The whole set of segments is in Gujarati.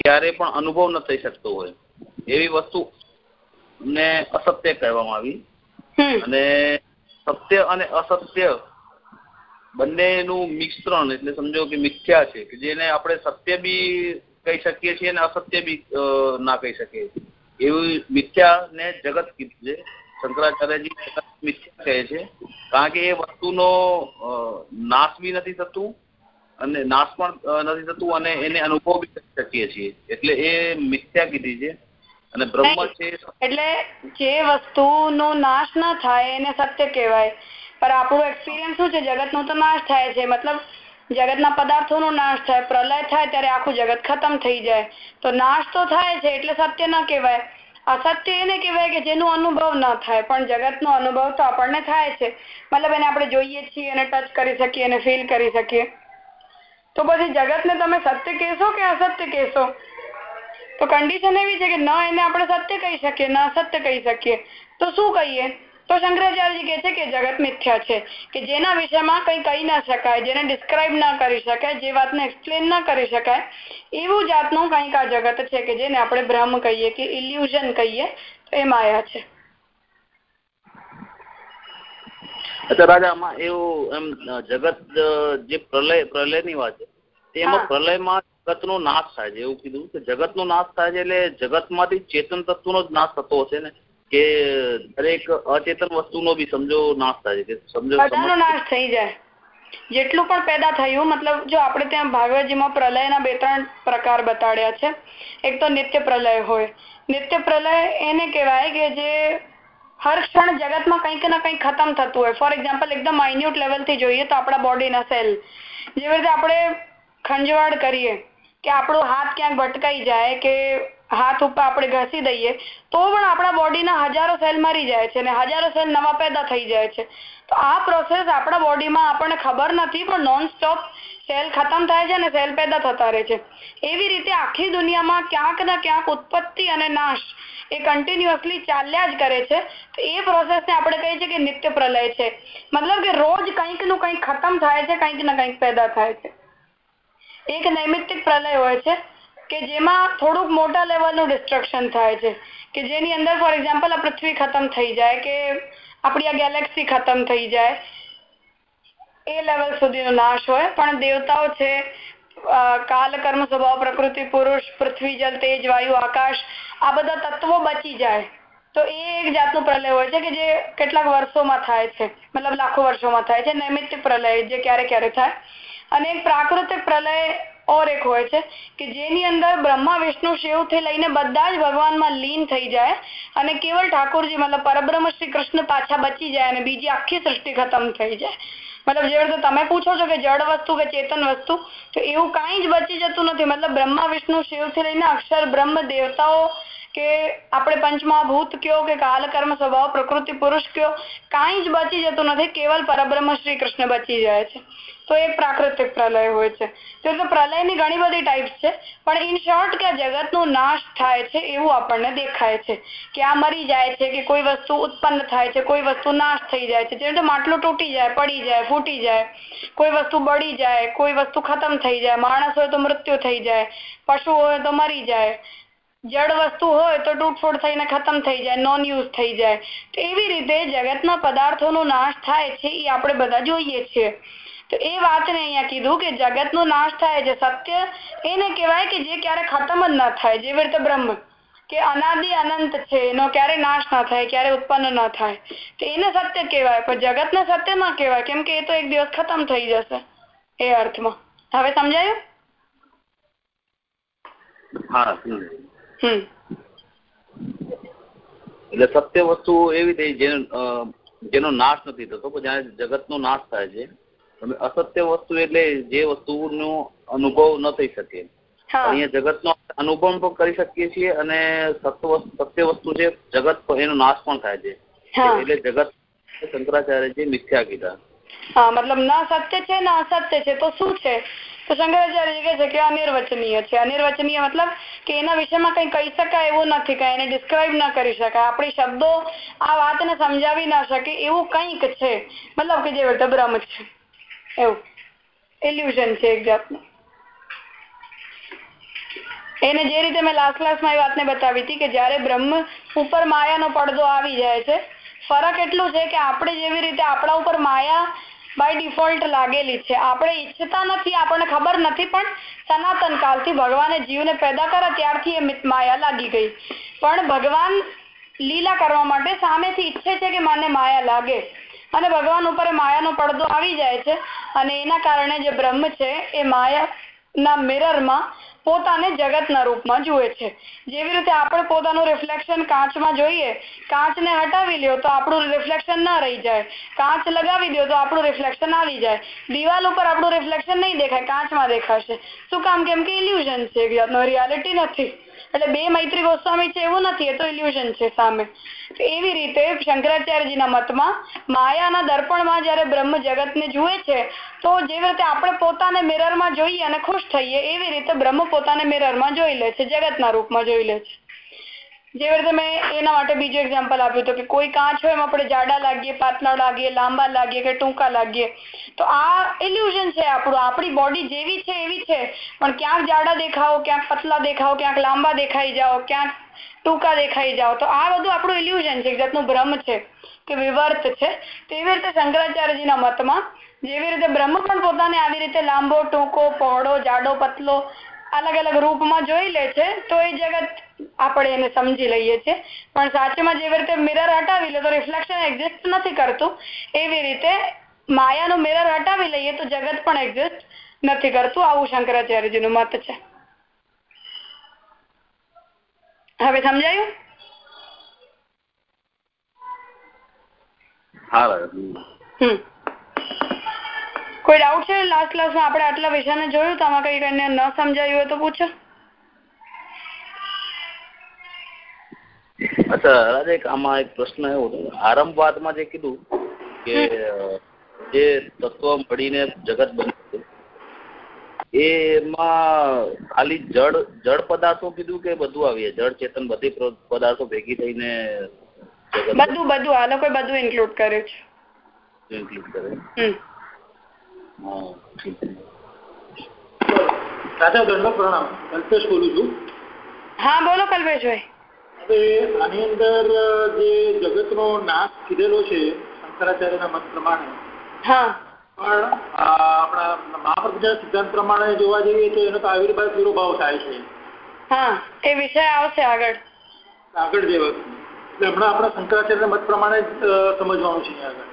ક્યારે પણ અનુભવ ન થઈ શકતો હોય. એવી વસ્તુ ને અસત્ય કહેવામાં આવી. અને સત્ય અને અસત્ય બંનેનું મિશ્રણ એટલે સમજો કે મિથ્યા છે કે જેને આપણે સત્ય બી કહી શકીએ છીએ અને અસત્ય બી ના કહી શકીએ એવું મિથ્યા ને જગત કીધું છે. શંકરાચાર્યજી મિથ્યા કહે છે. કારણ કે એ વસ્તુનો નાશ બી નથી થતું અને નાશ પણ નથી થતું અને એને અનુભવ બી કરી શકીએ છીએ. એટલે એ મિથ્યા કીધી છે. અને બ્રહ્મ છે એટલે જે વસ્તુનો નાશ ના થાય એને સત્ય કહેવાય. પણ આપણું એક્સપિરિયન્સ શું છે? જગતનો તો નાશ થાય છે. મતલબ જગતના પદાર્થોનો નાશ થાય પ્રલય થાય ત્યારે આખું જગત ખતમ થઈ જાય. તો નાશ તો થાય છે એટલે સત્ય ન કહેવાય. અસત્ય એને કહેવાય કે જેનો અનુભવ ન થાય. પણ જગતનો અનુભવ તો આપણને થાય છે. મતલબ એને આપણે જોઈએ છીએ એને ટચ કરી શકીએ એને ફીલ કરી શકીએ. તો પછી જગતને તમે સત્ય કહેશો કે અસત્ય કહેશો? તો કન્ડિશન એવી છે કે ન એને આપણે સત્ય કહી શકીએ, ન અસત્ય કહી શકીએ. તો શું કહીએ? તો શંકરાચાર્યજી કહે છે કે જગત મિથ્યા છે, કે જેના વિષયમાં કંઈ કહી ના શકાય, જેને ડિસ્ક્રાઇબ ના કરી શકાય, જે વાતને એક્સપ્લેન ના કરી શકાય, એવું જાતનું કંઈક આ જગત છે કે જેને આપણે ભ્રમ કહીએ કે ઇલ્યુઝન કહીએ, તો એ માયા છે. અચ્છા, રાજા, આમાં એવું એમ જગત જે પ્રલય, પ્રલયની વાત છે એમાં પ્રલયમાં જગતનો નાશ થાય છે. એવું કીધું કે જગતનો નાશ થાય છે એટલે જગતમાંથી ચેતન તત્વનો જ નાશ થતો હશે ને? કે દરેક અચેતન વસ્તુનો બી સમજો નાશ થાય છે કે સમજો બધાનો નાશ થઈ જાય. જેટલું પણ પેદા થયું મતલબ જો આપણે ત્યાં ભાગવતજીમાં પ્રલયના બે ત્રણ પ્રકાર બતાડ્યા છે. એક તો નિત્ય પ્રલય હોય. નિત્ય પ્રલય એને કહેવાય કે જે હર ક્ષણ જગતમાં કંઈક ના કંઈક ખતમ થતું હોય. ફોર એક્ઝામ્પલ એકદમ માઇન્યુટ લેવલથી જોઈએ તો આપણા બોડીના સેલ જેવી રીતે આપણે ખંજવાળ કરીએ કે આપણો હાથ ક્યાંક ભટકાઈ જાય કે હાથ ઉપર આપણે ઘસી દઈએ, તો પણ આપણા બોડીના હજારો સેલ મરી જાય છે અને હજારો સેલ નવા પેદા થઈ જાય છે. તો આ પ્રોસેસ આપણા બોડીમાં આપણને ખબર નથી, પણ નોન સ્ટોપ સેલ ખતમ થાય છે અને સેલ પેદા થતા રહે છે. એવી રીતે આખી દુનિયામાં ક્યાંક ને ક્યાંક ઉત્પત્તિ અને નાશ એ કન્ટિન્યુઅસલી ચાલ્યા જ કરે છે. તો એ પ્રોસેસને આપણે કહીએ છીએ કે નિત્ય પ્રલય છે. મતલબ કે રોજ કંઈકનું કંઈક ખતમ થાય છે, કંઈક ને કંઈક પેદા થાય છે. એક નૈમિત્તિક પ્રલય હોય છે કે જેમાં થોડુંક મોટા લેવલનું ડિસ્ટ્રક્શન થાય છે. કે જેની અંદર ફોર એક્ઝામ્પલ આ પૃથ્વી ખતમ થઈ જાય કે આપણી આ ગેલેક્સી ખતમ થઈ જાય, એ લેવલ સુધીનો નાશ હોય. પણ દેવતાઓ છે કાલ, કર્મ, સ્વભાવ, પ્રકૃતિ, પુરુષ, પૃથ્વી, જલ, તેજ, વાયુ, આકાશ, આ બધા તત્વો બચી જાય. તો એ એક જાતનું પ્રલય હોય છે કે જે કેટલાક વર્ષોમાં થાય છે. મતલબ લાખો વર્ષોમાં થાય છે. નૈમિત્તિક પ્રલય જે ક્યારે ક્યારે થાય? અને પ્રાકૃતિક પ્રલય ઓર એક હોય છે કે જેની અંદર બ્રહ્મા, વિષ્ણુ, શિવથી લઈને બધા જ ભગવાનમાં લીન થઈ જાય અને કેવળ ઠાકોરજી, મતલબ પરબ્રહ્મ શ્રી કૃષ્ણ પાછા બચી જાય અને બીજી આખી સૃષ્ટિ ખતમ થઈ જાય. મતલબ જે રીતે તમે પૂછો છો કે જળ વસ્તુ કે ચેતન વસ્તુ, તો એવું કાંઈ જ બચી જતું નથી. મતલબ બ્રહ્મા, વિષ્ણુ, શિવથી લઈને અક્ષર બ્રહ્મ, દેવતાઓ કે આપણે પંચમહાભૂત કયો કે કાલ કર્મ સ્વભાવ, પ્રકૃતિ, પુરુષ કયો, કાંઈ જ બચી જતું નથી. કેવલ પરબ્રહ્મ શ્રી કૃષ્ણ બચી જાય છે. તો એ પ્રાકૃતિક પ્રલય હોય છે. તો પ્રલયની ઘણી બધી ટાઈપ્સ છે, પણ ઇન શોર્ટ કે જગતનો નાશ થાય છે એવું આપણને દેખાય છે. કે આ મરી જાય છે, કે કોઈ વસ્તુ ઉત્પન્ન થાય છે, કોઈ વસ્તુ નાશ થઈ જાય છે. જેમ માટલું તૂટી જાય, પડી જાય, ફૂટી જાય, કોઈ વસ્તુ બળી જાય, કોઈ વસ્તુ ખતમ થઈ જાય, માણસ હોય તો મૃત્યુ થઈ જાય, પશુ હોય તો મરી જાય, જડ વસ્તુ હોય તો તૂટફૂટ થઈને ખતમ થઈ જાય નોન યુઝ થઈ જાય. તો એવી રીતે જગતના પદાર્થોનો નાશ થાય છે એ આપણે બધા જોઈએ છીએ. તો એ વાતને અહીંયા કીધું કે જગતનો નાશ થાય છે સત્ય એને કહેવાય કે જે ક્યારે ખતમ જ ના થાય જેવી રીતે બ્રહ્મ કે અનાદિ અનંત છે એનો ક્યારે નાશ ના થાય ક્યારે ઉત્પન્ન ના થાય. તો એને સત્ય કહેવાય પણ જગતને સત્ય ના કહેવાય કેમ કે એ તો એક દિવસ ખતમ થઈ જશે એ અર્થમાં. હવે સમજાયું? હા હમ. એટલે સત્ય વસ્તુ એવી થઈ જેનો નાશ નથી થતો પણ જગત નો નાશ થાય છે અસત્ય વસ્તુ એટલે જે વસ્તુનો અનુભવ ન થઈ શકે. અહીંયા જગતનો અનુભવ પણ કરી શકીએ છીએ અને સત્ય વસ્તુ છે જગત એનો નાશ પણ થાય છે. એટલે જગત શંકરાચાર્ય મિથ્યા કીધા. હા મતલબ ના સત્ય છે ના અસત્ય છે તો શું છે? તો શંકરાચાર્ય કહે છે કે અનિર્વચનીય છે. અનિર્વચનીય મતલબ કે એના વિષયમાં કઈ કહી શકાય એવું નથી કઈ એને ડિસ્ક્રાઇબ ના કરી શકાય. આપણી શબ્દો આ વાતને સમજાવી ના શકે એવું કંઈક છે. મતલબ કે જે બ્રહ્મ છે. એવું. એક જાતનું. એને જે રીતે મેં લાસ્ટ ક્લાસમાં એ વાતને બતાવી હતી કે જ્યારે બ્રહ્મ ઉપર માયાનો પડદો આવી જાય છે, ફરક એટલું છે કે આપણે જેવી રીતે આપણા ઉપર માયા બાય ડિફોલ્ટ લાગેલી છે. આપણે ઈચ્છતા નથી, આપણને ખબર નથી, પણ સનાતન કાલથી ભગવાને જીવને પેદા કર્યા ત્યારથી એ માયા લાગી ગઈ. પણ ભગવાન લીલા કરવા માટે સામેથી ઈચ્છે છે કે મને માયા લાગે. અને ભગવાન ઉપર માયાનો પડદો આવી જાય છે અને એના કારણે જે બ્રહ્મ છે, એ માયાના મિરરમાં પોતાને જગતના રૂપમાં જુએ છે. જેવી રીતે આપણે પોતાનું રિફ્લેક્શન કાચમાં જોઈએ, કાચને હટાવી લ્યો તો આપણું રિફ્લેક્શન ના રહી જાય. કાચ લગાવી દો તો આપણું રિફ્લેક્શન આવી જાય. દિવાલ ઉપર આપણું રિફ્લેક્શન નહીં દેખાય, કાચમાં દેખાશે. શું કામ કેમ કે ઇલ્યુઝન છે રિયાલિટી નથી. એટલે બે મૈત્રી ગોસ્વામી છે એવું નથી, એ તો ઇલ્યુઝન છે સામે. એવી રીતે શંકરાચાર્યજીના મતમાં માયાના દર્પણમાં જ્યારે બ્રહ્મ જગતને જુએ છે, તો જેવી રીતે આપણે પોતાને મિરરમાં જોઈએ અને ખુશ થઈએ, એવી રીતે બ્રહ્મ પોતાને મિરરમાં જોઈ લે છે, જગતના રૂપમાં જોઈ લે છે. જેવી રીતે મેં એના માટે બીજું એક્ઝામ્પલ આપ્યું હતું કે કોઈ કાચ હોય એમાં આપણે જાડા લાગીએ, પાતળા લાગીએ, લાંબા લાગીએ કે ટૂંકા લાગીએ. તો આ ઇલ્યુઝન છે આપણું. આપણી બોડી જેવી છે, એવી છે. પણ ક્યાંક જાડા દેખાવો, ક્યાંક પતલા દેખાવો, ક્યાંક લાંબા દેખાઈ જાઓ, ક્યાંક ટૂંકા દેખાઈ જાઓ. તો આ બધું આપણું ઇલ્યુઝન છે. જાતનું ભ્રમ છે કે વિવર્ત છે. તેવી રીતે શંકરાચાર્યજીના મતમાં જેવી રીતે બ્રહ્મ પણ પોતાને આવી રીતે લાંબો, ટૂંકો, પહોળો, જાડો, પતલો અલગ અલગ રૂપમાં જોઈ લે છે તો એ જગત આપણે એને સમજી લઈએ છીએ. પણ સાચેમાં જેવી રીતે મિરર હટાવી લે તો રિફ્લેક્શન એક્ઝિસ્ટ નથી કરતું. એવી રીતે માયાનું મિરર હટાવી લઈએ તો જગત પણ એક્ઝિસ્ટ નથી કરતું. આવું શંકરાચાર્યજીનું મત છે. હવે સમજાયું. હમ. કોઈ ડાઉટ છે? લાસ્ટ ક્લાસમાં આપણે આટલા વિષયને જોયું તો આમાં કઈ કઈને ન સમજાયું હોય તો પૂછો. અચ્છા રાજા એક આમાં એક પ્રશ્ન એવો હતો. આરંભવાદમાં જે કીધું કે જે તત્વ મળીને જગત બન્યું એમાં ખાલી જળ જળ પદાર્થો કીધું કે બધું આવીએ જળ ચેતન બધી પદાર્થો ભેગી થઈને બધું બધું. આ લોકોએ બધું ઇન્ક્લુડ કર્યું છે. ઇન્ક્લુડ કરે દાદા દંડ પ્રણામ. કલ્પેશ બોલું છું. હા બોલો કલ્પેશભાઈ. હવે આની અંદર જે જગતનો નાશ કીધેલો છે શંકરાચાર્યના મત પ્રમાણે. હા. પણ આપણા મહાપ્રભુના સિદ્ધાંત પ્રમાણે જોવા જઈએ તો એનો તો આવિર્ભાવ તિરોભાવ થાય છે. હા એ વિષય આવશે આગળ. આગળ જે એટલે હમણાં આપણા શંકરાચાર્ય મત પ્રમાણે જ સમજવાનું છે આગળ.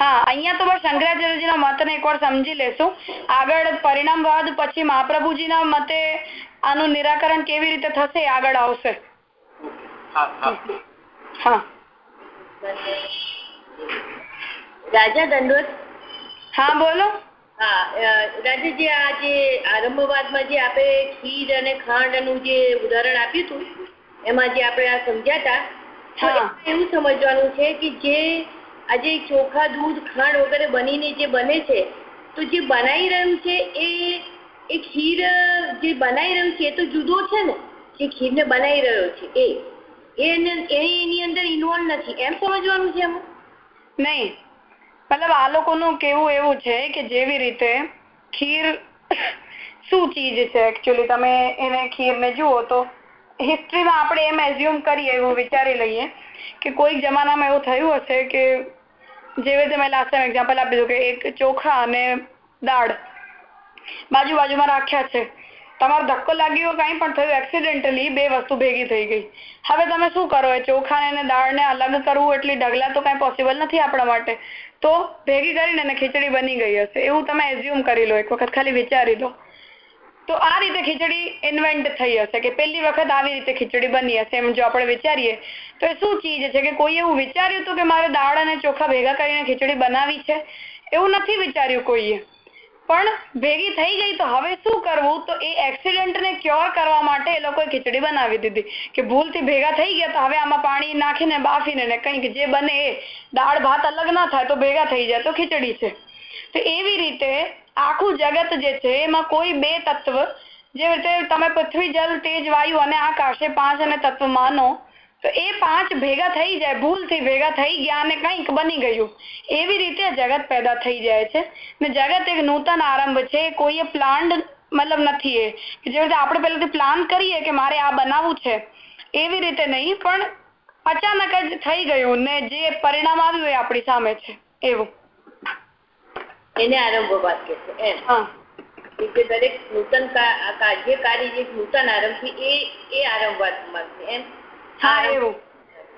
હા અહીંયા તો બસ શંકરાચાર્યજીના મતને એકવાર સમજી લેશું. આગળ પરિણામવાદ પછી મહાપ્રભુજીના મતે આનું નિરાકરણ કેવી રીતે થશે આગળ આવશે. હા રાજા દંડોત? હા બોલો. હા રાજાજી આ જે આરંભવાદમાં જે આપણે ખીર અને ખાંડનું જે ઉદાહરણ આપ્યું હતું એમાં જે આપણે આ સમજ્યા હતા એવું સમજવાનું છે કે જે આજે ચોખા, દૂધ, ખાંડ વગેરે બનીને જે બને છે, તો જે બનાવી રહ્યું છે એ એ ખીર, જે બનાવી રહ્યું છે એ તો જુદો છે ને? જે ખીરને બનાવી રહ્યો છે એ એની અંદર ઇન્વોલ્વ નથી. એમ સમજવાનું છે એમાં? નહીં. મતલબ આ લોકોનું કેવું એવું છે કે જેવી રીતે ખીર શું ચીજ છે એકચ્યુઅલી તમે એને ખીરને જુઓ તો હિસ્ટ્રીમાં આપણે એમ એઝ્યુમ કરીએ એવું વિચારી લઈએ કે કોઈક જમાનામાં એવું થયું હશે કે જેવી રીતે મેં લાસ્ટ ટાઈમ એક્ઝામ્પલ આપી દીધું કે એક ચોખા અને દાળ બાજુ બાજુમાં રાખ્યા છે. તમારો ધક્કો લાગ્યો કાંઈ પણ થયું એક્સિડેન્ટલી બે વસ્તુ ભેગી થઈ ગઈ. હવે તમે શું કરો? એ ચોખા અને દાળને અલગ કરવું એટલી ઢગલા તો કાંઈ પોસિબલ નથી આપણા માટે. તો ભેગી કરીને ખીચડી બની ગઈ હશે. એવું તમે એઝ્યુમ કરી લો. એક વખત ખાલી વિચારી લો. તો આ રીતે ખીચડી ઇન્વેન્ટ થઈ હશે કે પહેલી વખત આવી રીતે ખીચડી બની હશે એમ જો આપણે વિચારીએ, તો એ શું ચીજ છે કે કોઈ એવું વિચાર્યું હતું કે મારે દાળ અને ચોખા ભેગા કરીને ખીચડી બનાવી છે? એવું નથી વિચાર્યું કોઈએ. પણ ભેગી થઈ ગઈ તો હવે શું કરવું? તો એ એક્સિડન્ટને ક્યોર કરવા માટે એ લોકોએ ખીચડી બનાવી દીધી. કે ભૂલથી ભેગા થઈ ગયા તો હવે આમાં પાણી નાખીને, બાફીને કંઈક જે બને એ. દાળ ભાત અલગ ના થાય તો ભેગા થઈ જાય તો ખીચડી છે. તો એવી રીતે આખું જગત જે છે, એમાં કોઈ બે તત્વ જે રીતે તમે પૃથ્વી, જલ, તેજ, વાયુ અને આકાશ, એ પાંચ અને તત્વ માનો, તો એ પાંચ ભેગા થઈ જાય, ભૂલથી ભેગા થઈ ગયા અને કંઈક બની ગયું. એવી રીતે જગત પેદા થઈ જાય છે. ને જગત એક નૂતન આરંભ છે, કોઈએ પ્લાન્ડ મતલબ નથી એ જે રીતે આપણે પહેલાથી પ્લાન કરીએ કે મારે આ બનાવવું છે, એવી રીતે નહીં, પણ અચાનક જ થઈ ગયું ને જે પરિણામ આવ્યું એ આપણી સામે છે, એવું. એને આરંભવાદ કે છે એમ. કે દરેક નૂતન કાર્યકારી જે નૂતન આરંભ એ એ આરંભવાદ છે એમ. હા એવું.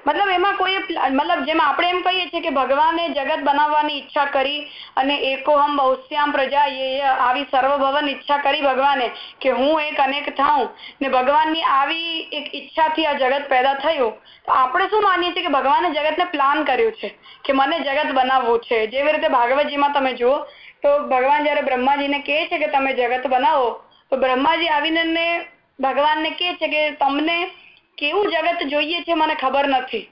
મતલબ એમાં કોઈ મતલબ જેમાં આપણે એમ કહીએ છીએ કે ભગવાને જગત બનાવવાની ઈચ્છા કરી અને એકોહમ બહુશ્યામ પ્રજા એ આવી સર્વભવન ઈચ્છા કરી ભગવાને કે હું એક અનેક થાઉં ને ભગવાનની આવી એક ઈચ્છાથી આ જગત પેદા થયું. તો આપણે શું માનીએ છીએ કે ભગવાને જગતને પ્લાન કર્યું છે કે મને જગત બનાવવું છે. જેવી રીતે ભાગવતજીમાં તમે જુઓ, તો ભગવાન જયારે બ્રહ્માજીને કહે છે કે તમે જગત બનાવો, તો બ્રહ્માજી આવીને ભગવાનને કહે છે કે તમને કેવું જગત જોઈએ છે મને ખબર નથી.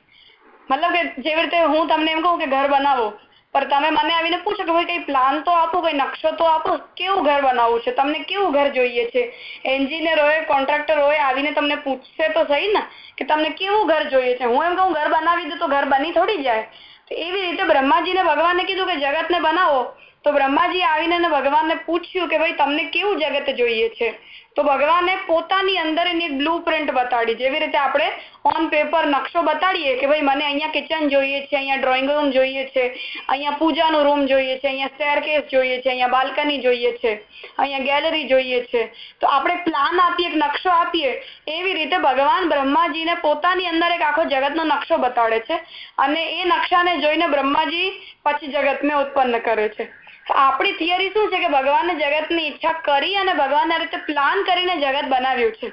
મતલબ કે જેવી રીતે હું તમને એમ કહું કે ઘર બનાવો, પણ તમે મને આવીને પૂછો કે ભાઈ કઈ પ્લાન તો આપો, કઈ નકશો તો આપો, કેવું ઘર બનાવવું છે? તમને કેવું ઘર જોઈએ છે? એન્જિનિયર હોય, કોન્ટ્રાક્ટર હોય, આવીને તમને પૂછશે તો સહી ને, કે તમને કેવું ઘર જોઈએ છે? હું એમ કહું, ઘર બનાવી દઉં તો ઘર બની થોડી જાય. તો એવી રીતે બ્રહ્માજીને ભગવાને કીધું કે જગતને બનાવો. તો બ્રહ્માજી આવીને ભગવાનને પૂછ્યું કે ભાઈ તમને કેવું જગત જોઈએ છે? તો ભગવાને પોતાની અંદર એની બ્લુ પ્રિન્ટ બતાડી જેવી રીતે આપણે ઓન પેપર નકશો બતાડીએ કે ભાઈ મને અહીંયા કિચન જોઈએ છે, અહીંયા ડ્રોઈંગ રૂમ જોઈએ છે, અહીંયા પૂજાનું રૂમ જોઈએ છે, અહીંયા સ્ટેરકેસ જોઈએ છે, અહીંયા બાલ્કની જોઈએ છે, અહીંયા ગેલેરી જોઈએ છે. તો આપણે પ્લાન આપીએ, એક નકશો આપીએ, એવી રીતે ભગવાન બ્રહ્માજીને પોતાની અંદર એક આખો જગતનો નકશો બતાડે છે અને એ નકશાને જોઈને બ્રહ્માજી પછી જગતને ઉત્પન્ન કરે છે. આપણી થિયરી શું છે કે ભગવાને જગતની ઈચ્છા કરી અને ભગવાન રીતે પ્લાન કરીને જગત બનાવ્યું છે.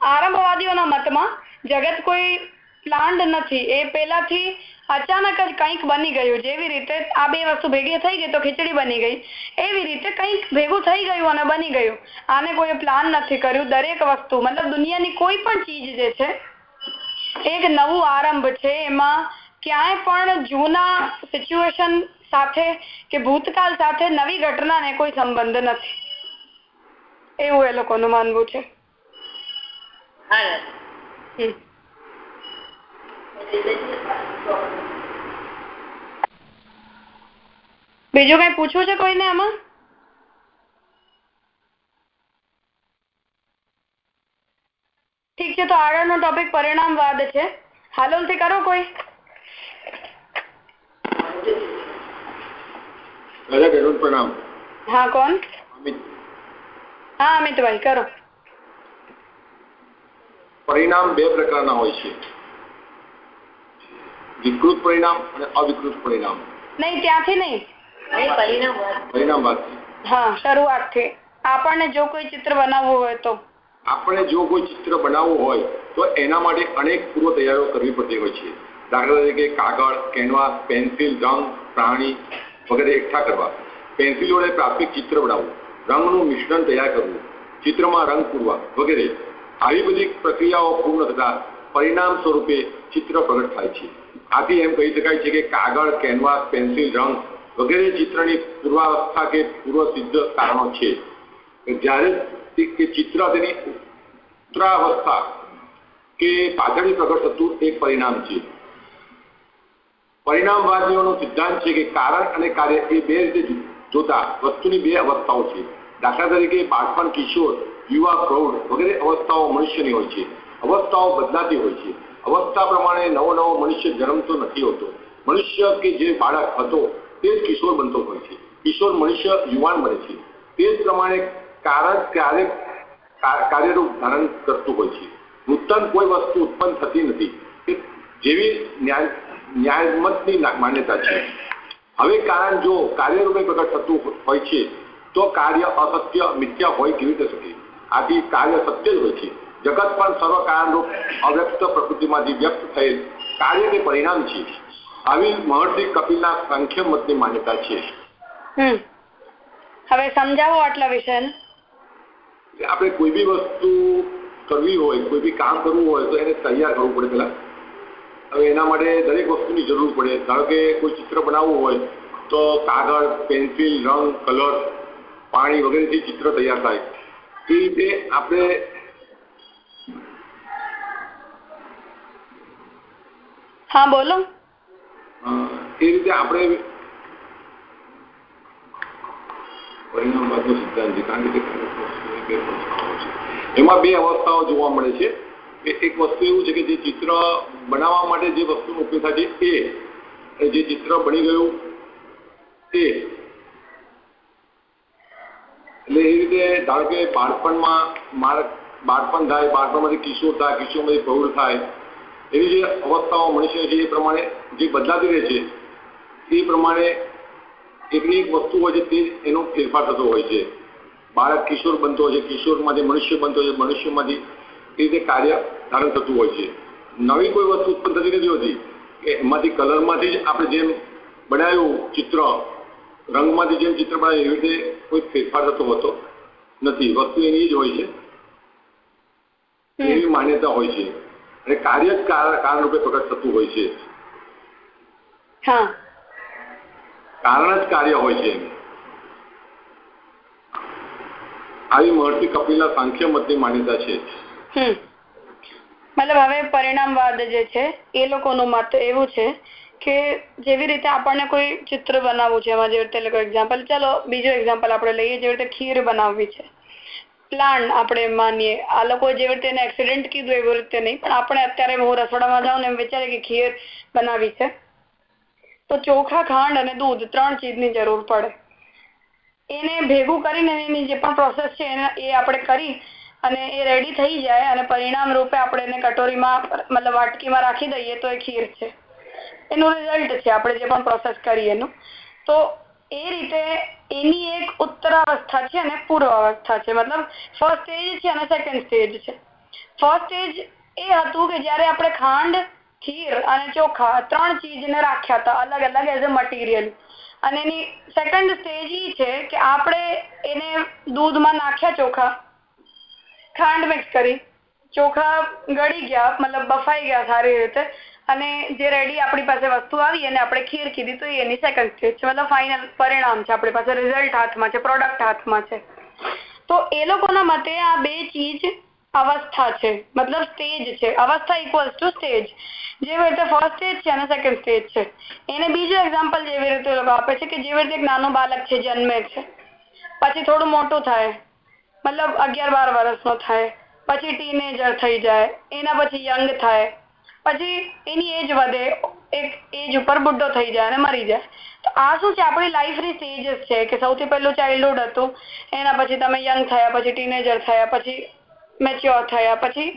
આરંભવાદીઓના મતમાં જગત કોઈ પ્લાન્ડ નથી. એ પહેલાથી અચાનક જ કંઈક બની ગયું. જેવી રીતે આ બે વસ્તુ ભેગી થઈ ગઈ તો ખીચડી બની ગઈ. એવી રીતે કંઈક ભેગું થઈ ગયું અને બની ગયું. આને કોઈ પ્લાન નથી કર્યું. દરેક વસ્તુ, મતલબ દુનિયાની કોઈ પણ ચીજ જે છે, એક નવું આરંભ છે. એમાં ક્યાંય પણ જૂના સિચ્યુએશન સાથે કે ભૂતકાળ સાથે નવી ઘટનાને કોઈ સંબંધ નથી. એવું એ લોકોનું માનવું છે. બીજું કઈ પૂછવું છે કોઈને આમાં? ઠીક છે તો આગળનો ટોપિક પરિણામવાદ છે. હાલોલથી કરો કોઈ? દાદા ગરુડ પ્રણામ હા કોણ? અમિત. હા અમિતભાઈ કરો. પરિણામ બે પ્રકારના હોય છે. વિકૃત પરિણામ અને અવિકૃત પરિણામ. નહીં ત્યાંથી નહીં. પરિણામવાદ હા શરૂઆતથી. આપણને જો કોઈ ચિત્ર બનાવવું હોય તો. આપણે જો કોઈ ચિત્ર બનાવવું હોય તો એના માટે અનેક પૂર્વ તૈયારીઓ કરવી પડતી હોય છે. દાખલા તરીકે કાગળ કેનવાસ પેન્સિલ રંગ પ્રાણી વગેરે એકઠા કરવા. પેન્સિલ વડે પ્રાથમિક ચિત્ર બનાવવું, રંગનું મિશ્રણ તૈયાર કરવું, ચિત્રમાં રંગ પૂરવા વગેરે. આવી બધી પ્રક્રિયાઓ પૂર્ણ થતા પરિણામ સ્વરૂપે ચિત્ર પ્રગટ થાય છે. આથી એમ કહી શકાય છે કે કાગળ, કેનવાસ, પેન્સિલ, રંગ વગેરે ચિત્રની પૂર્વાવસ્થા કે પૂર્વ સિદ્ધ કારણો છે. જ્યારે કે ચિત્ર તેની ઉત્તરાવસ્થા કે પાછળથી પ્રગટ થતું એક પરિણામ છે. પરિણામવાદીઓનો સિદ્ધાંત છે કે કારણ અને કાર્ય એ બે રીતે જોતા વસ્તુની બે અવસ્થાઓ છે. દાખલા તરીકે બાળપણ, કિશોર, યુવા, પ્રૌઢ વગેરે અવસ્થાઓ મનુષ્યની હોય છે. અવસ્થાઓ બદલાતી હોય છે. અવસ્થા પ્રમાણે નવો નવો મનુષ્ય જન્મતો નથી હોતો. મનુષ્ય કે જે બાળક હતો તે જ કિશોર બનતો હોય છે. કિશોર મનુષ્ય યુવાન બને છે. તે જ પ્રમાણે કારણ ક્યારેક કાર્યરૂપ ધારણ કરતું હોય છે. નૂતન કોઈ વસ્તુ ઉત્પન્ન થતી નથી. જેવી ન્યાય ન્યાયમતની માન્યતા છે. હવે કારણ જો કાર્યરૂપે પ્રગટ થતું હોય છે તો કાર્ય અસત્ય મિથ્યા હોય કેવી રીતે શકે? આથી કાર્ય સત્ય જ હોય છે. જગત પણ સર્વ કારણરૂપ અવ્યક્ત પ્રકૃતિમાંથી વ્યક્ત થયેલ કાર્યને પરિણામ છે. આવી મહર્ષિ કપિલના સંખ્ય મતની માન્યતા છે. હવે સમજાવો આટલા વિશે આપણે કોઈ બી વસ્તુ કરવી હોય કોઈ બી કામ કરવું હોય તો એને તૈયાર કરવું પડે પેલા હવે એના માટે દરેક વસ્તુની જરૂર પડે. ધારો કે કોઈ ચિત્ર બનાવવું હોય તો કાગળ પેન્સિલ રંગ કલર પાણી વગેરેથી ચિત્ર તૈયાર થાય. એ રીતે આપણે હા બોલો. એ રીતે આપણે પરિણામવાદનો સિદ્ધાંત છે. કારણ કે એમાં બે અવસ્થાઓ જોવા મળે છે. કે એક વસ્તુ એવું છે કે જે ચિત્ર બનાવવા માટે જે વસ્તુનો ઉપયોગ થાય છે, એ અને જે ચિત્ર બની ગયું તે એટલે એ રીતે ધારો કે બાળપણમાં બાળક બાળપણ થાય, બાળપણમાંથી કિશોર થાય, કિશોરમાંથી પ્રૌઢ થાય, એવી જે અવસ્થાઓ મનુષ્ય છે, એ પ્રમાણે જે બદલાતી રહે છે, એ પ્રમાણે એકની એક વસ્તુ હોય છે, તે એનો ફેરફાર થતો હોય છે. બાળક કિશોર બનતો હોય છે કિશોરમાંથી મનુષ્ય બનતો હોય છે, મનુષ્યમાંથી એ રીતે કાર્ય ધારણ થતું હોય છે. નવી કોઈ વસ્તુ ઉત્પન્ન થતી નથી હોતી કે એમાંથી કલરમાંથી જ આપણે જેમ બનાવ્યું ચિત્ર રંગમાંથી જેમ ચિત્ર બનાવ્યું એવી રીતે કોઈ ફેરફાર થતો હોતો નથી. વસ્તુ એની જ હોય છે. એવી માન્યતા હોય છે. અને કાર્ય જ કારણ રૂપે પ્રગટ થતું હોય છે. કારણ જ કાર્ય હોય છે. આવી મહર્ષિ કપિલના સાંખ્ય મતની માન્યતા છે. મતલબ હવે પરિણામવાદ જે છે, એ લોકોનું મત એવું છે કે જેવી રીતે આપણને કોઈ ચિત્ર બનાવવું છે, એમાં જેવી રીતે એક્ઝામ્પલ ચાલો બીજો એક્ઝામ્પલ આપણે લઈએ, જેવી રીતે ખીર બનાવવી છે. પ્લાન આપણે માનીએ. આ લોકો જેવી રીતે એને એક્સિડન્ટ કીધું એવી રીતે નહીં, પણ આપણે અત્યારે હું રસોડામાં જાઉં ને એમ વિચારે કે ખીર બનાવી છે. તો ચોખા, ખાંડ અને દૂધ ત્રણ ચીજની જરૂર પડે. એને ભેગું કરીને એની જે પણ પ્રોસેસ છે એ આપણે કરી અને એ રેડી થઈ જાય અને પરિણામ રૂપે આપણે એને કટોરીમાં, મતલબ વાટકીમાં રાખી દઈએ તો એ ખીર છે. એનું રિઝલ્ટ છે આપણે જે પણ પ્રોસેસ કરીએ તો એ રીતે એની એક ઉત્તરાવસ્થા છે અને પૂર્વાવસ્થા છે. મતલબ ફર્સ્ટ સ્ટેજ છે અને સેકન્ડ સ્ટેજ છે. ફર્સ્ટ સ્ટેજ એ હતું કે જ્યારે આપણે ખાંડ, ખીર અને ચોખા ત્રણ ચીજને રાખ્યા હતા, અલગ અલગ એઝ અ મટીરિયલ અને એની સેકન્ડ સ્ટેજ એ છે કે આપણે એને દૂધમાં નાખ્યા ચોખા ખાંડ મિક્સ કરી. ચોખા ગળી ગયા, મતલબ બફાઈ ગયા સારી રીતે. અને જે રેડી આપણી પાસે વસ્તુ આવી અને આપણે ખીર કીધી, તો એની સેકન્ડ સ્ટેજ છે. મતલબ ફાઇનલ પરિણામ છે આપણી પાસે રિઝલ્ટ હાથમાં છે પ્રોડક્ટ હાથમાં છે. તો એ લોકોના મતે આ બે ચીજ અવસ્થા છે. મતલબ સ્ટેજ છે. અવસ્થા ઇક્વલ્સ ટુ સ્ટેજ જેવી રીતે ફર્સ્ટ સ્ટેજ છે અને સેકન્ડ સ્ટેજ છે. એને બીજું એક્ઝામ્પલ જેવી રીતે આપે છે કે જેવી રીતે એક નાનું બાળક છે, જન્મે છે. પછી થોડું મોટું થાય. મતલબ અગિયાર બાર વર્ષનો થાય, પછી ટીનેજર થઈ જાય, એના પછી યંગ થાય, પછી એની એજ વધે, એક એજ ઉપર બુઢો થઈ જાય અને મરી જાય. તો આ શું છે? આપણી લાઈફની સ્ટેજીસ છે કે સૌથી પહેલું ચાઇલ્ડહુડ હતું, એના પછી તમે યંગ થયા, પછી ટીનેજર થયા, પછી મેચ્યોર થયા, પછી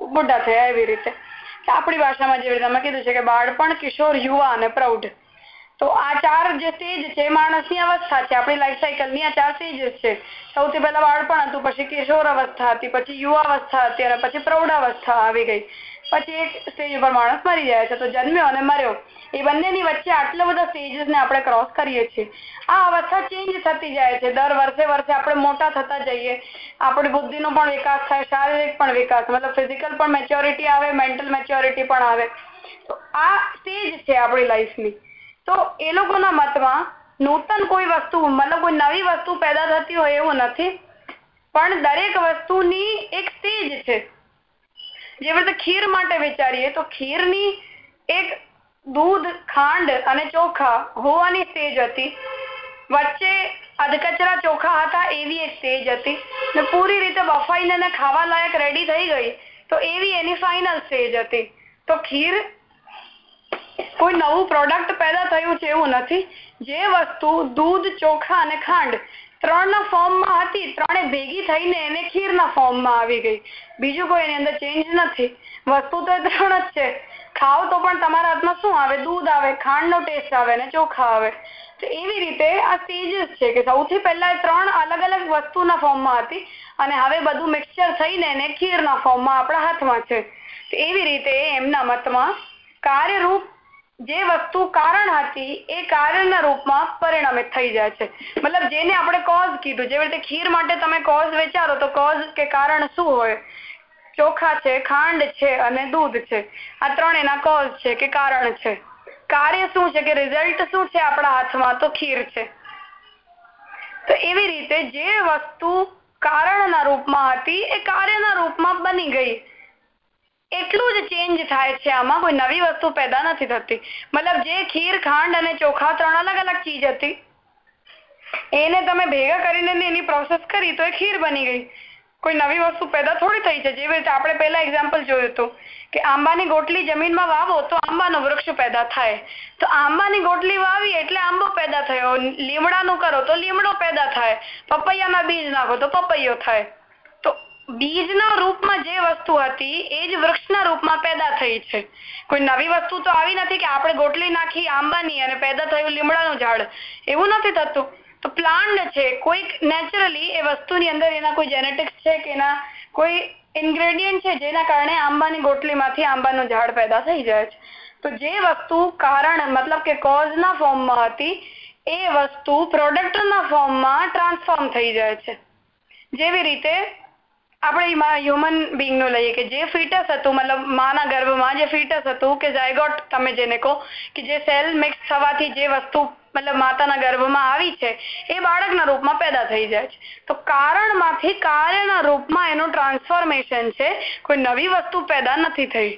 બુઢા થયા એવી રીતે. આપણી ભાષામાં જેવી રીતે તમે કીધું છે કે બાળપણ કિશોર યુવા અને પ્રૌઢ તો આ ચાર જે સ્ટેજ છે માણસની અવસ્થા છે. આપણી લાઈફ સાયકલની આ ચાર સ્ટેજીસ છે. સૌથી પહેલા બાળપણ હતું, પછી કિશોર અવસ્થા હતી, પછી યુવા અવસ્થા હતી, અને પછી પ્રૌઢ અવસ્થા આવી ગઈ. પછી એક સ્ટેજ ઉપર માણસ મરી જાય છે, તો જન્મ્યો અને મર્યો. એ બંનેની વચ્ચે આટલા બધા સ્ટેજીસ ને આપણે ક્રોસ કરીએ છીએ. આ અવસ્થા ચેન્જ થતી જાય છે. દર વર્ષે વર્ષે આપણે મોટા થતા જઈએ. આપણી બુદ્ધિનો પણ વિકાસ થાય, શારીરિક પણ વિકાસ મતલબ ફિઝિકલ પણ મેચ્યોરિટી આવે મેન્ટલ મેચ્યોરિટી પણ આવે. તો આ સ્ટેજ છે આપણી લાઈફની તો એ લોકોના મતમાં નૂતન કોઈ વસ્તુ, મતલબ કોઈ નવી વસ્તુ પેદા થતી હોય એવું નથી. પણ દરેક વસ્તુની એક સ્ટેજ છે. જેવી રીતે ખીર માટે વિચારીએ તો ખીરની એક દૂધ, ખાંડ અને ચોખા હોવાની સ્ટેજ હતી. વચ્ચે અધકચરા ચોખા હતા એવી એક સ્ટેજ હતી. ને પૂરી રીતે બફાઈને ખાવા લાયક રેડી થઈ ગઈ તો એવી એની ફાઇનલ સ્ટેજ હતી. તો ખીર કોઈ નવું પ્રોડક્ટ પેદા થયું છે એવું નથી. જે વસ્તુ દૂધ, ચોખા અને ખાંડ ત્રણના ફોર્મમાં હતી, ત્રણે ભેગી થઈને એને ખીરના ફોર્મમાં આવી ગઈ. બીજું કોઈ એની અંદર ચેન્જ નથી. વસ્તુ તો ત્રણ જ છે. ખાવ તો પણ તમારા હાથમાં શું આવે? દૂધ આવે, ખાંડનો ટેસ્ટ આવે ને ચોખા આવે. તો એવી રીતે આ સ્ટેજીસ છે કે સૌથી પહેલા ત્રણ અલગ અલગ વસ્તુના ફોર્મમાં હતી અને હવે બધું મિક્સચર થઈને એને ખીરના ફોર્મમાં આપણા હાથમાં છે. તો એવી રીતે એમના મતમાં કાર્યરૂપ જે વસ્તુ કારણ હતી એ કાર્યના રૂપમાં પરિણમિત થઈ જાય છે. મતલબ જેને આપણે કોઝ કીધું, જેવી રીતે ખીર માટે તમે કોઝ વિચારો, તો કોઝ કે કારણ શું હોય? ચોખા છે, ખાંડ છે અને દૂધ છે. આ ત્રણ એના કોઝ છે કે કારણ છે. કાર્ય શું છે કે રિઝલ્ટ શું છે આપણા હાથમાં? તો ખીર છે. તો એવી રીતે જે વસ્તુ કારણના રૂપમાં હતી, એ કાર્યના રૂપમાં બની ગઈ. એટલું જ ચેન્જ થાય છે આમાં. કોઈ નવી વસ્તુ પેદા નથી થતી. મતલબ જે ખીર, ખાંડ અને ચોખા ત્રણ અલગ અલગ ચીજ હતી. એને તમે ભેગા કરીને એની પ્રોસેસ કરી તો એ ખીર બની ગઈ. કોઈ નવી વસ્તુ પેદા થોડી થઈ છે. જેવી રીતે આપણે પહેલા એક્ઝામ્પલ જોયું હતું કે આંબાની ગોટલી જમીનમાં વાવો તો આંબાનો વૃક્ષ પેદા થાય. તો આંબાની ગોટલી વાવી એટલે આંબો પેદા થયો. લીમડાનું કરો તો લીમડો પેદા થાય. પપૈયાના બીજ નાખો તો પપૈયો થાય. બીજના રૂપમાં જે વસ્તુ હતી, એ જ વૃક્ષના રૂપમાં પેદા થઈ છે. કોઈ નવી વસ્તુ તો આવી નથી કે આપણે ગોટલી નાખી આંબાની અને પેદા થયું લીમડાનું ઝાડ. એવું નથી થતું. તો પ્લાન્ટ છે, કોઈક નેચરલી એ વસ્તુની અંદર એના કોઈ જેનેટિક્સ છે કે એના કોઈ ઇન્ગ્રેડિયન્ટ છે જેના કારણે આંબાની ગોટલીમાંથી આંબાનું ઝાડ પેદા થઈ જાય છે. તો જે વસ્તુ કારણ મતલબ કે કોઝના ફોર્મમાં હતી, એ વસ્તુ પ્રોડક્ટના ફોર્મમાં ટ્રાન્સફોર્મ થઈ જાય છે. જેવી રીતે આપણે હ્યુમનનું લઈએ કે જે ફીટસ હતું, મતલબ માના ગર્ભમાં જે ફીટસ હતું કે ઝાયગોટ તમે જેને કહો, કે જે સેલ મિક્સ થવાથી જે વસ્તુ મતલબ માતાના ગર્ભમાં આવી છે, એ બાળકના રૂપમાં પેદા થઈ જાય છે. તો કારણમાંથી કાર્યના રૂપમાં એનું ટ્રાન્સફોર્મેશન છે, કોઈ નવી વસ્તુ પેદા નથી થઈ.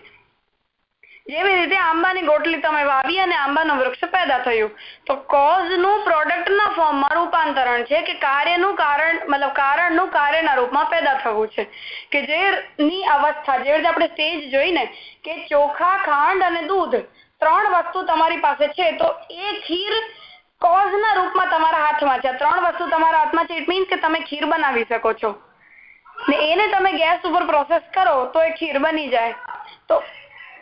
જેવી રીતે આંબાની ગોટલી તમે વાવી અને આંબાનું વૃક્ષ પેદા થયું, તો કોઝનું પ્રોડક્ટના ફોર્મમાં રૂપાંતરણ છે કે કાર્યનું કારણ, મતલબ કારણનું કાર્યના રૂપમાં પેદા થવું છે. કે જેની અવસ્થા, જેવી રીતે આપણે સ્ટેજ જોઈને કે ચોખા, ખાંડ અને દૂધ ત્રણ વસ્તુ તમારી પાસે છે, તો એ ખીર કોઝના રૂપમાં તમારા હાથમાં છે. ત્રણ વસ્તુ તમારા હાથમાં છે ઇટ મીન્સ કે તમે ખીર બનાવી શકો છો. ને એને તમે ગેસ ઉપર પ્રોસેસ કરો, તો એ ખીર બની જાય. તો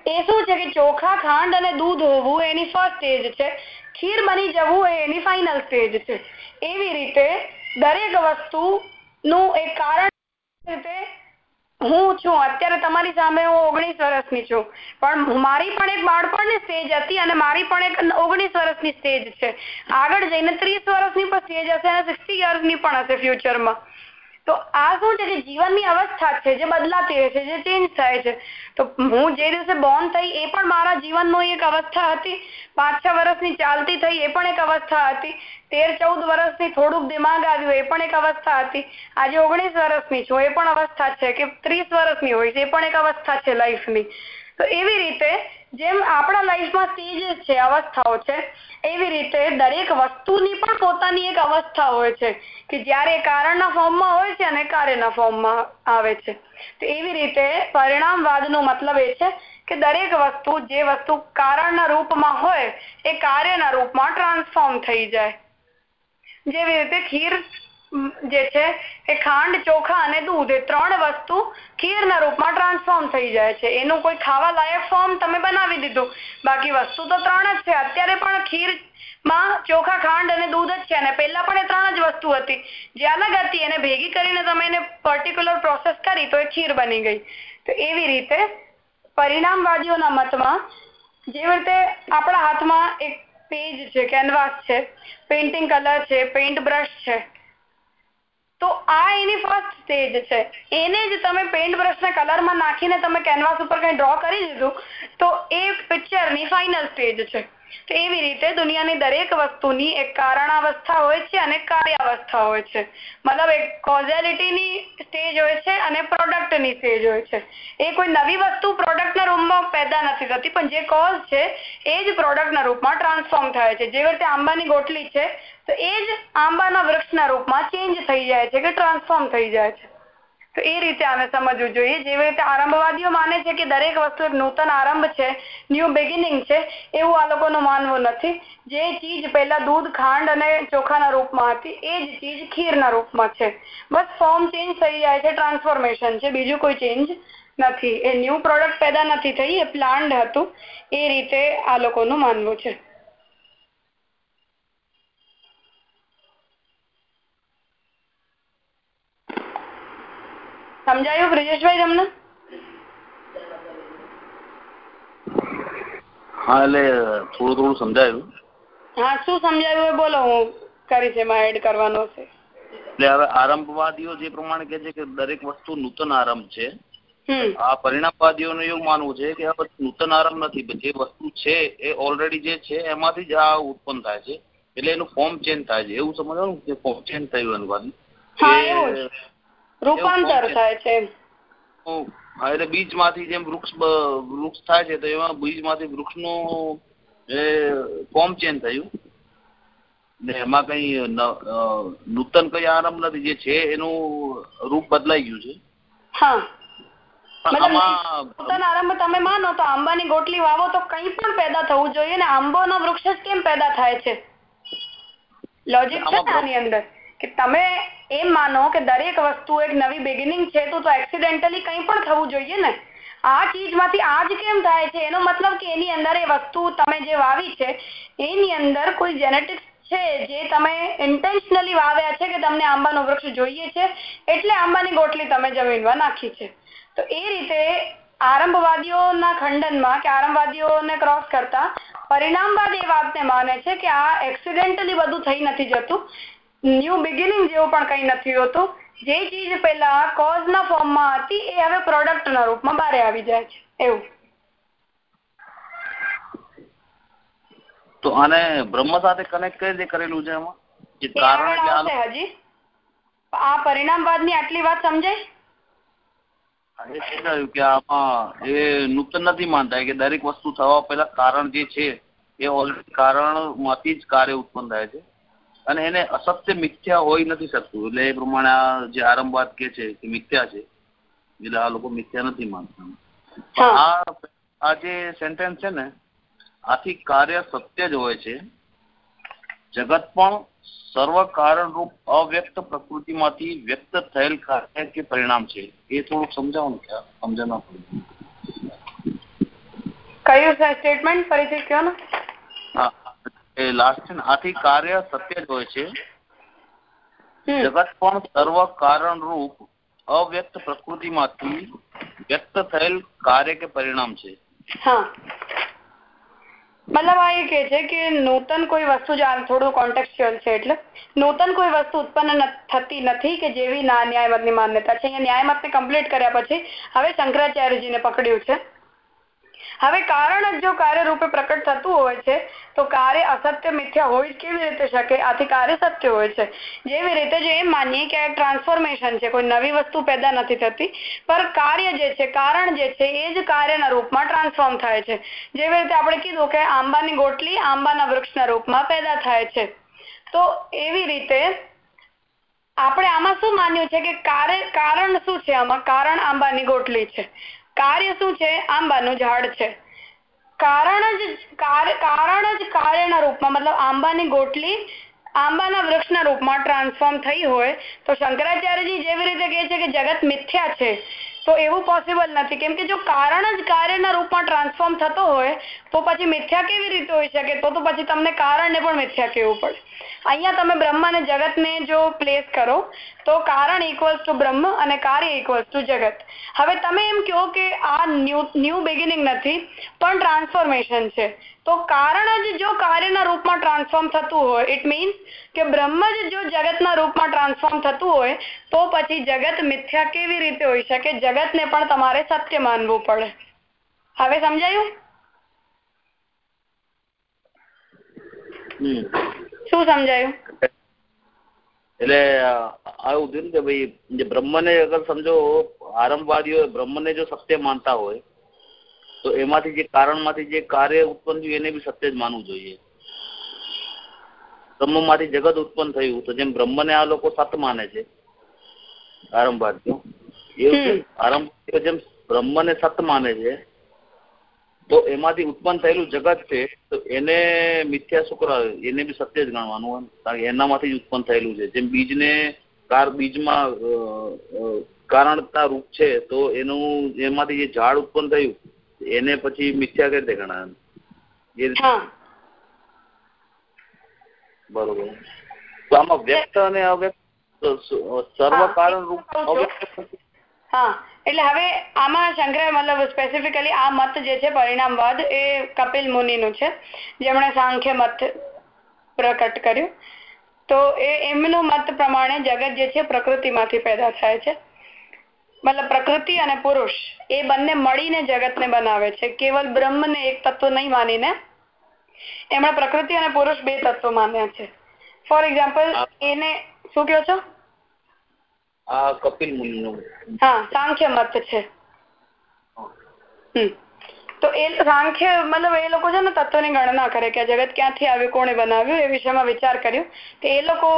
એ શું છે કે ચોખા, ખાંડ અને દૂધ હોવું એની ફર્સ્ટ સ્ટેજ છે. ખીર બની જવું એ એની ફાઇનલ સ્ટેજ છે. એવી રીતે દરેક વસ્તુનું એક કારણ રીતે હું છું. અત્યારે તમારી સામે હું ઓગણીસ વર્ષની છું. પણ મારી પણ એક બાળપણની સ્ટેજ હતી અને મારી પણ એક ઓગણીસ વર્ષની સ્ટેજ છે. આગળ જઈને ત્રીસ વર્ષની પણ સ્ટેજ હશે અને સિક્સટી યર્સની પણ હશે ફ્યુચરમાં તો આ શું છે કે જીવનની અવસ્થા છે, જે બદલાતી રહે છે, જે ચેન્જ થાય છે. તો હું જે દિવસે બોર્ન થઈ એ પણ મારા જીવનનો એક અવસ્થા હતી. પાંચ છ વર્ષની ચાલતી થઈ એ પણ એક અવસ્થા હતી. તેર ચૌદ વર્ષની થોડુંક દિમાગ આવ્યું એ પણ એક અવસ્થા હતી. આજે ઓગણીસ વર્ષની છું એ પણ અવસ્થા છે કે ત્રીસ વર્ષની હોય છે એ પણ એક અવસ્થા છે લાઈફની. તો એવી રીતે જેમ આપણા લાઈફમાં સ્ટેજીસ છે, અવસ્થાઓ છે, એવી રીતે દરેક વસ્તુની પણ પોતાની એક અવસ્થા હોય છે. કે જ્યારે કારણના ફોર્મમાં હોય છે અને કાર્યના ફોર્મમાં આવે છે. તો એવી રીતે પરિણામવાદનો મતલબ એ છે કે દરેક વસ્તુ, જે વસ્તુ કારણના રૂપમાં હોય, એ કાર્યના રૂપમાં ટ્રાન્સફોર્મ થઈ જાય. જેવી રીતે ખીર જે છે, એ ખાંડ, ચોખા અને દૂધ, એ ત્રણ વસ્તુ ખીરના રૂપમાં ટ્રાન્સફોર્મ થઈ જાય છે. એનું કોઈ ખાવા લાયક ફોર્મ તમે બનાવી દીધું. બાકી વસ્તુ તો ત્રણ જ છે. અત્યારે પણ ખીર માં ચોખા, ખાંડ અને દૂધ જ છે અને પહેલા પણ એ ત્રણ જ વસ્તુ હતી. જે અલગ હતી એને ભેગી કરીને તમે એને પર્ટિક્યુલર પ્રોસેસ કરી તો એ ખીર બની ગઈ. તો એવી રીતે પરિણામવાદીઓના મતમાં જેવી રીતે આપણા હાથમાં એક પેજ છે કેનવાસ છે પેઇન્ટિંગ કલર છે પેઇન્ટ બ્રશ છે. તો આ એની ફર્સ્ટ સ્ટેજ છે. એને જ તમે પેઇન્ટ બ્રશને કલરમાં નાખીને તમે કેનવાસ ઉપર કંઈ ડ્રો કરી દીધું તો એ પિક્ચરની ફાઇનલ સ્ટેજ છે. તો એવી રીતે દુનિયાની દરેક વસ્તુની એક કારણાવસ્થા હોય છે અને કાર્યાવસ્થા હોય છે. મતલબ એક કોઝેલિટીની સ્ટેજ હોય છે અને પ્રોડક્ટની સ્ટેજ હોય છે. એ કોઈ નવી વસ્તુ પ્રોડક્ટના રૂપમાં પેદા નથી થતી, પણ જે કોઝ છે, એ જ પ્રોડક્ટના રૂપમાં ટ્રાન્સફોર્મ થાય છે. જેવી રીતે આંબાની ગોટલી છે, તો એ જ આંબાના વૃક્ષના રૂપમાં ચેન્જ થઈ જાય છે કે ટ્રાન્સફોર્મ થઈ જાય છે. તો એ રીતે આને સમજવું જોઈએ. જેવી રીતે આરંભવાદીઓ માને છે કે દરેક વસ્તુ નૂતન આરંભ છે ન્યુ બિગિનિંગ છે, એવું આ લોકોનું માનવું નથી. જે ચીજ પહેલા દૂધ, ખાંડ અને ચોખાના રૂપમાં હતી, એ જ ચીજ ખીરના રૂપમાં છે. બસ ફોર્મ ચેન્જ થઈ જાય છે ટ્રાન્સફોર્મેશન છે. બીજું કોઈ ચેન્જ નથી. એ ન્યૂ પ્રોડક્ટ પેદા નથી થઈ, એ પ્લાન્ડ હતું. એ રીતે આ લોકોનું માનવું છે. સમજાયું બ્રિજેશભાઈ તમને? હા એટલે થોડું થોડું સમજાયું. હા શું સમજાયું એ બોલો હું કરીશ એમાં એડ કરવાનો છે. એટલે હવે આરંભવાદીઓ જે પ્રમાણે કે છે કે દરેક વસ્તુ નૂતન આરંભ છે આ પરિણામવાદીઓનું એવું માનવું છે કે આ નૂતન આરંભ નથી જે વસ્તુ છે એ ઓલરેડી જે છે એમાંથી જ આ ઉત્પન્ન થાય છે. એટલે એનું ફોર્મ ચેન્જ થાય છે. એવું સમજવાનું કે ફોર્મ ચેન્જ થયું એનું રૂપાંતર થાય છે એટલે બીજમાંથી જેમ વૃક્ષ વૃક્ષ થાય છે તો એમાં બીજમાંથી વૃક્ષનું એ ફોર્મ ચેન્જ થયું. ને એમાં કઈ નૂતન કઈ આરંભ નથી જે છે એનું રૂપ બદલાઈ ગયું છે. હા. નૂતન આરંભ તમે માનો તો આંબાની ગોટલી વાવો તો કઈ પણ પેદા થવું જોઈએ ને આંબોના વૃક્ષ જ કેમ પેદા થાય છે? લોજિક છે ને આની અંદર કે તમે એમ માનો કે દરેક વસ્તુ એક નવી બિગિનિંગ છે તો તો એક્સિડેન્ટલી કંઈ પણ થવું જોઈએ ને? આ ચીજમાંથી આ જ કેમ થાય છે? એનો મતલબ કે એની અંદર એ વસ્તુ તમે જે વાવી છે, એની અંદર કોઈ જેનેટિક્સ છે જે તમે ઇન્ટેન્શનલી વાવ્યા છે કે તમને આંબાનું વૃક્ષ જોઈએ છે? એટલે આંબાની ગોટલી તમે જમીનમાં નાખી છે. તો એ રીતે આરંભવાદીઓના ખંડનમાં કે આરંભવાદીઓને ક્રોસ કરતા પરિણામવાદ એ વાતને માને છે કે આ એક્સિડેન્ટલી બધું થઈ નથી જતું. ન્યુ બિગિનિંગ જેવું પણ કંઈ નથી હોતું. જે ચીજ પેલા કોઝના ફોર્મમાં હતી એ હવે પ્રોડક્ટના રૂપમાં બહાર આવી જાય છે. એવું. તો આને બ્રહ્મ સાથે કનેક્ટ કઈ રીતે કરેલું છે એમાં? જે કારણ હજી. આ પરિણામવાદની આટલી વાત સમજાય? કે આમાં એ નૂતન નથી માનતા કે દરેક વસ્તુ થવા પહેલા કારણ જે છે એ ઓલરેડી કારણમાંથી જ કાર્ય ઉત્પન્ન થાય છે. અને એને અસત્ય મિથ્યા હોય નથી શકતું. એટલે એ પ્રમાણે આ જે આરંભવાદ કે છે કે મિથ્યા છે એટલે આ લોકો મિથ્યા નથી માનતા. આ આ જે સેન્ટેન્સ છે ને આથી કાર્ય સત્ય જ હોય છે. જગત પણ સર્વ કારણરૂપ અવ્યક્ત પ્રકૃતિમાંથી વ્યક્ત થયેલ કાર્ય કે પરિણામ છે. એ થોડુંક સમજાવવાનું કે સમજણ ના પડે. કયું સ્ટેટમેન્ટ ફરીથી કયો ને. એ લાસ્ટ છે ને આથી કાર્ય સત્ય જ હોય છે. જગત પણ સર્વ કારણરૂપ અવ્યક્ત પ્રકૃતિમાંથી વ્યક્ત થયેલ કાર્ય કે પરિણામ છે. હા. મતલબ આ એ કે છે કે નૂતન કોઈ વસ્તુ થોડું કોન્ટેક્સ્યુઅલ છે એટલે નૂતન કોઈ વસ્તુ ઉત્પન્ન થતી નથી કે જેવી ના ન્યાયમતની માન્યતા છે. અહીંયા ન્યાયમતને કમ્પ્લીટ કર્યા પછી હવે શંકરાચાર્યજીને પકડ્યું છે. હવે કારણ જ જો કાર્ય રૂપે પ્રકટ થતું હોય છે, તો કાર્ય અસત્ય, મિથ્યા હોય કેવી રીતે શકે? આથી કાર્ય સત્ય હોય છે. જેવી રીતે જો એમ માનીએ કે ટ્રાન્સફોર્મેશન છે, કોઈ નવી વસ્તુ પેદા નથી થતી પર કાર્ય જે છે, કારણ જે છે, એ જ કાર્યના રૂપમાં ટ્રાન્સફોર્મ થાય છે. જેવી રીતે આપણે કીધું કે આંબાની ગોટલી આંબાના વૃક્ષના રૂપમાં પેદા થાય છે. તો એવી રીતે આપણે આમાં શું માન્યું છે કે કારણ શું છે આમાં? કારણ આંબાની ગોટલી છે. કાર્ય શું છે? આંબાનું ઝાડ છે. કારણ જ કારણ જ કાર્યના રૂપમાં, મતલબ આંબાની ગોટલી આંબાના વૃક્ષના રૂપમાં ટ્રાન્સફોર્મ થઈ હોય, તો શંકરાચાર્યજી જેવી રીતે કહે છે કે જગત મિથ્યા છે, તો એવું પોસિબલ નથી. કેમ કે જો કારણ જ કાર્યના રૂપમાં ટ્રાન્સફોર્મ થતો હોય, તો પછી મિથ્યા કેવી રીતે હોઈ શકે? તો તો પછી તમને કારણને પણ મિથ્યા કહેવું પડે. અહીંયા તમે બ્રહ્મ અને જગતને જો પ્લેસ કરો, તો કારણ ઇક્વલ્સ ટુ બ્રહ્મ અને કાર્ય ઇક્વલ્સ ટુ જગત. હવે તમે એમ કહો કે આ ન્યૂ બિગિનિંગ નથી, પણ ટ્રાન્સફોર્મેશન છે. તો કારણ જ જો કાર્યના રૂપમાં ટ્રાન્સફોર્મ થતું હોય ઇટ મીન્સ કે બ્રહ્મ જ જો જગતના રૂપમાં ટ્રાન્સફોર્મ થતું હોય, તો પછી જગત મિથ્યા કેવી રીતે હોઈ શકે? જગતને પણ તમારે સત્ય માનવું પડે. હવે સમજાયું? શું સમજાયું? એટલે આવું થયું કે ભાઈ જે બ્રહ્મને અગર સમજો આરંભવાદીઓ બ્રહ્મને જો સત્ય માનતા હોય તો એમાંથી જે કારણમાંથી જે કાર્ય ઉત્પન્ન થયું એને બી સત્ય જ માનવું જોઈએ. બ્રહ્મમાંથી જગત ઉત્પન્ન થયું તો જેમ બ્રહ્મને આ લોકો સત માને છે આરંભવાદીઓ એવું આરંભ જેમ બ્રહ્મને સત માને છે તો એમાંથી ઉત્પન્ન થયેલું જગત છે તો એને મિથ્યા શુક્ર એને બી સત્ય જ ગણવાનું કારણ કે એનામાંથી જ ઉત્પન્ન થયેલું છે. જેમ બીજને કાર બીજમાં કારણતા રૂપ છે તો એનું એમાંથી જે ઝાડ ઉત્પન્ન થયું એને પછી મિથ્યા કઈ રીતે ગણાય? બરોબર. તો આમાં વ્યક્ત અને અવ્યક્ત સર્વ કારણ રૂપ અવ્યક્ત હા. એટલે હવે આમાં શંકરે મતલબ સ્પેસિફિકલી આ મત જે છે પરિણામવાદ એ કપિલ મુનિનું છે. જેમણે સાંખ્ય મત પ્રકટ કર્યું. તો એ એમનું મત પ્રમાણે જગત જે છે પ્રકૃતિમાંથી પેદા થાય છે. મતલબ પ્રકૃતિ અને પુરુષ એ બંને મળીને જગતને બનાવે છે. કેવલ બ્રહ્મને એક તત્વ નહીં માનીને એમણે પ્રકૃતિ અને પુરુષ બે તત્વ માન્યા છે. ફોર એક્ઝામ્પલ એને શું કહો છો? આ કપિલ મુનિનું. હા, સાંખ્ય મત છે. તો એ સાંખ્ય, મતલબ એ લોકો છે ને તત્વની ગણના કરે કે જગત ક્યાંથી આવ્યું, કોણે બનાવ્યું એ વિષયમાં વિચાર કર્યું. તો એ લોકો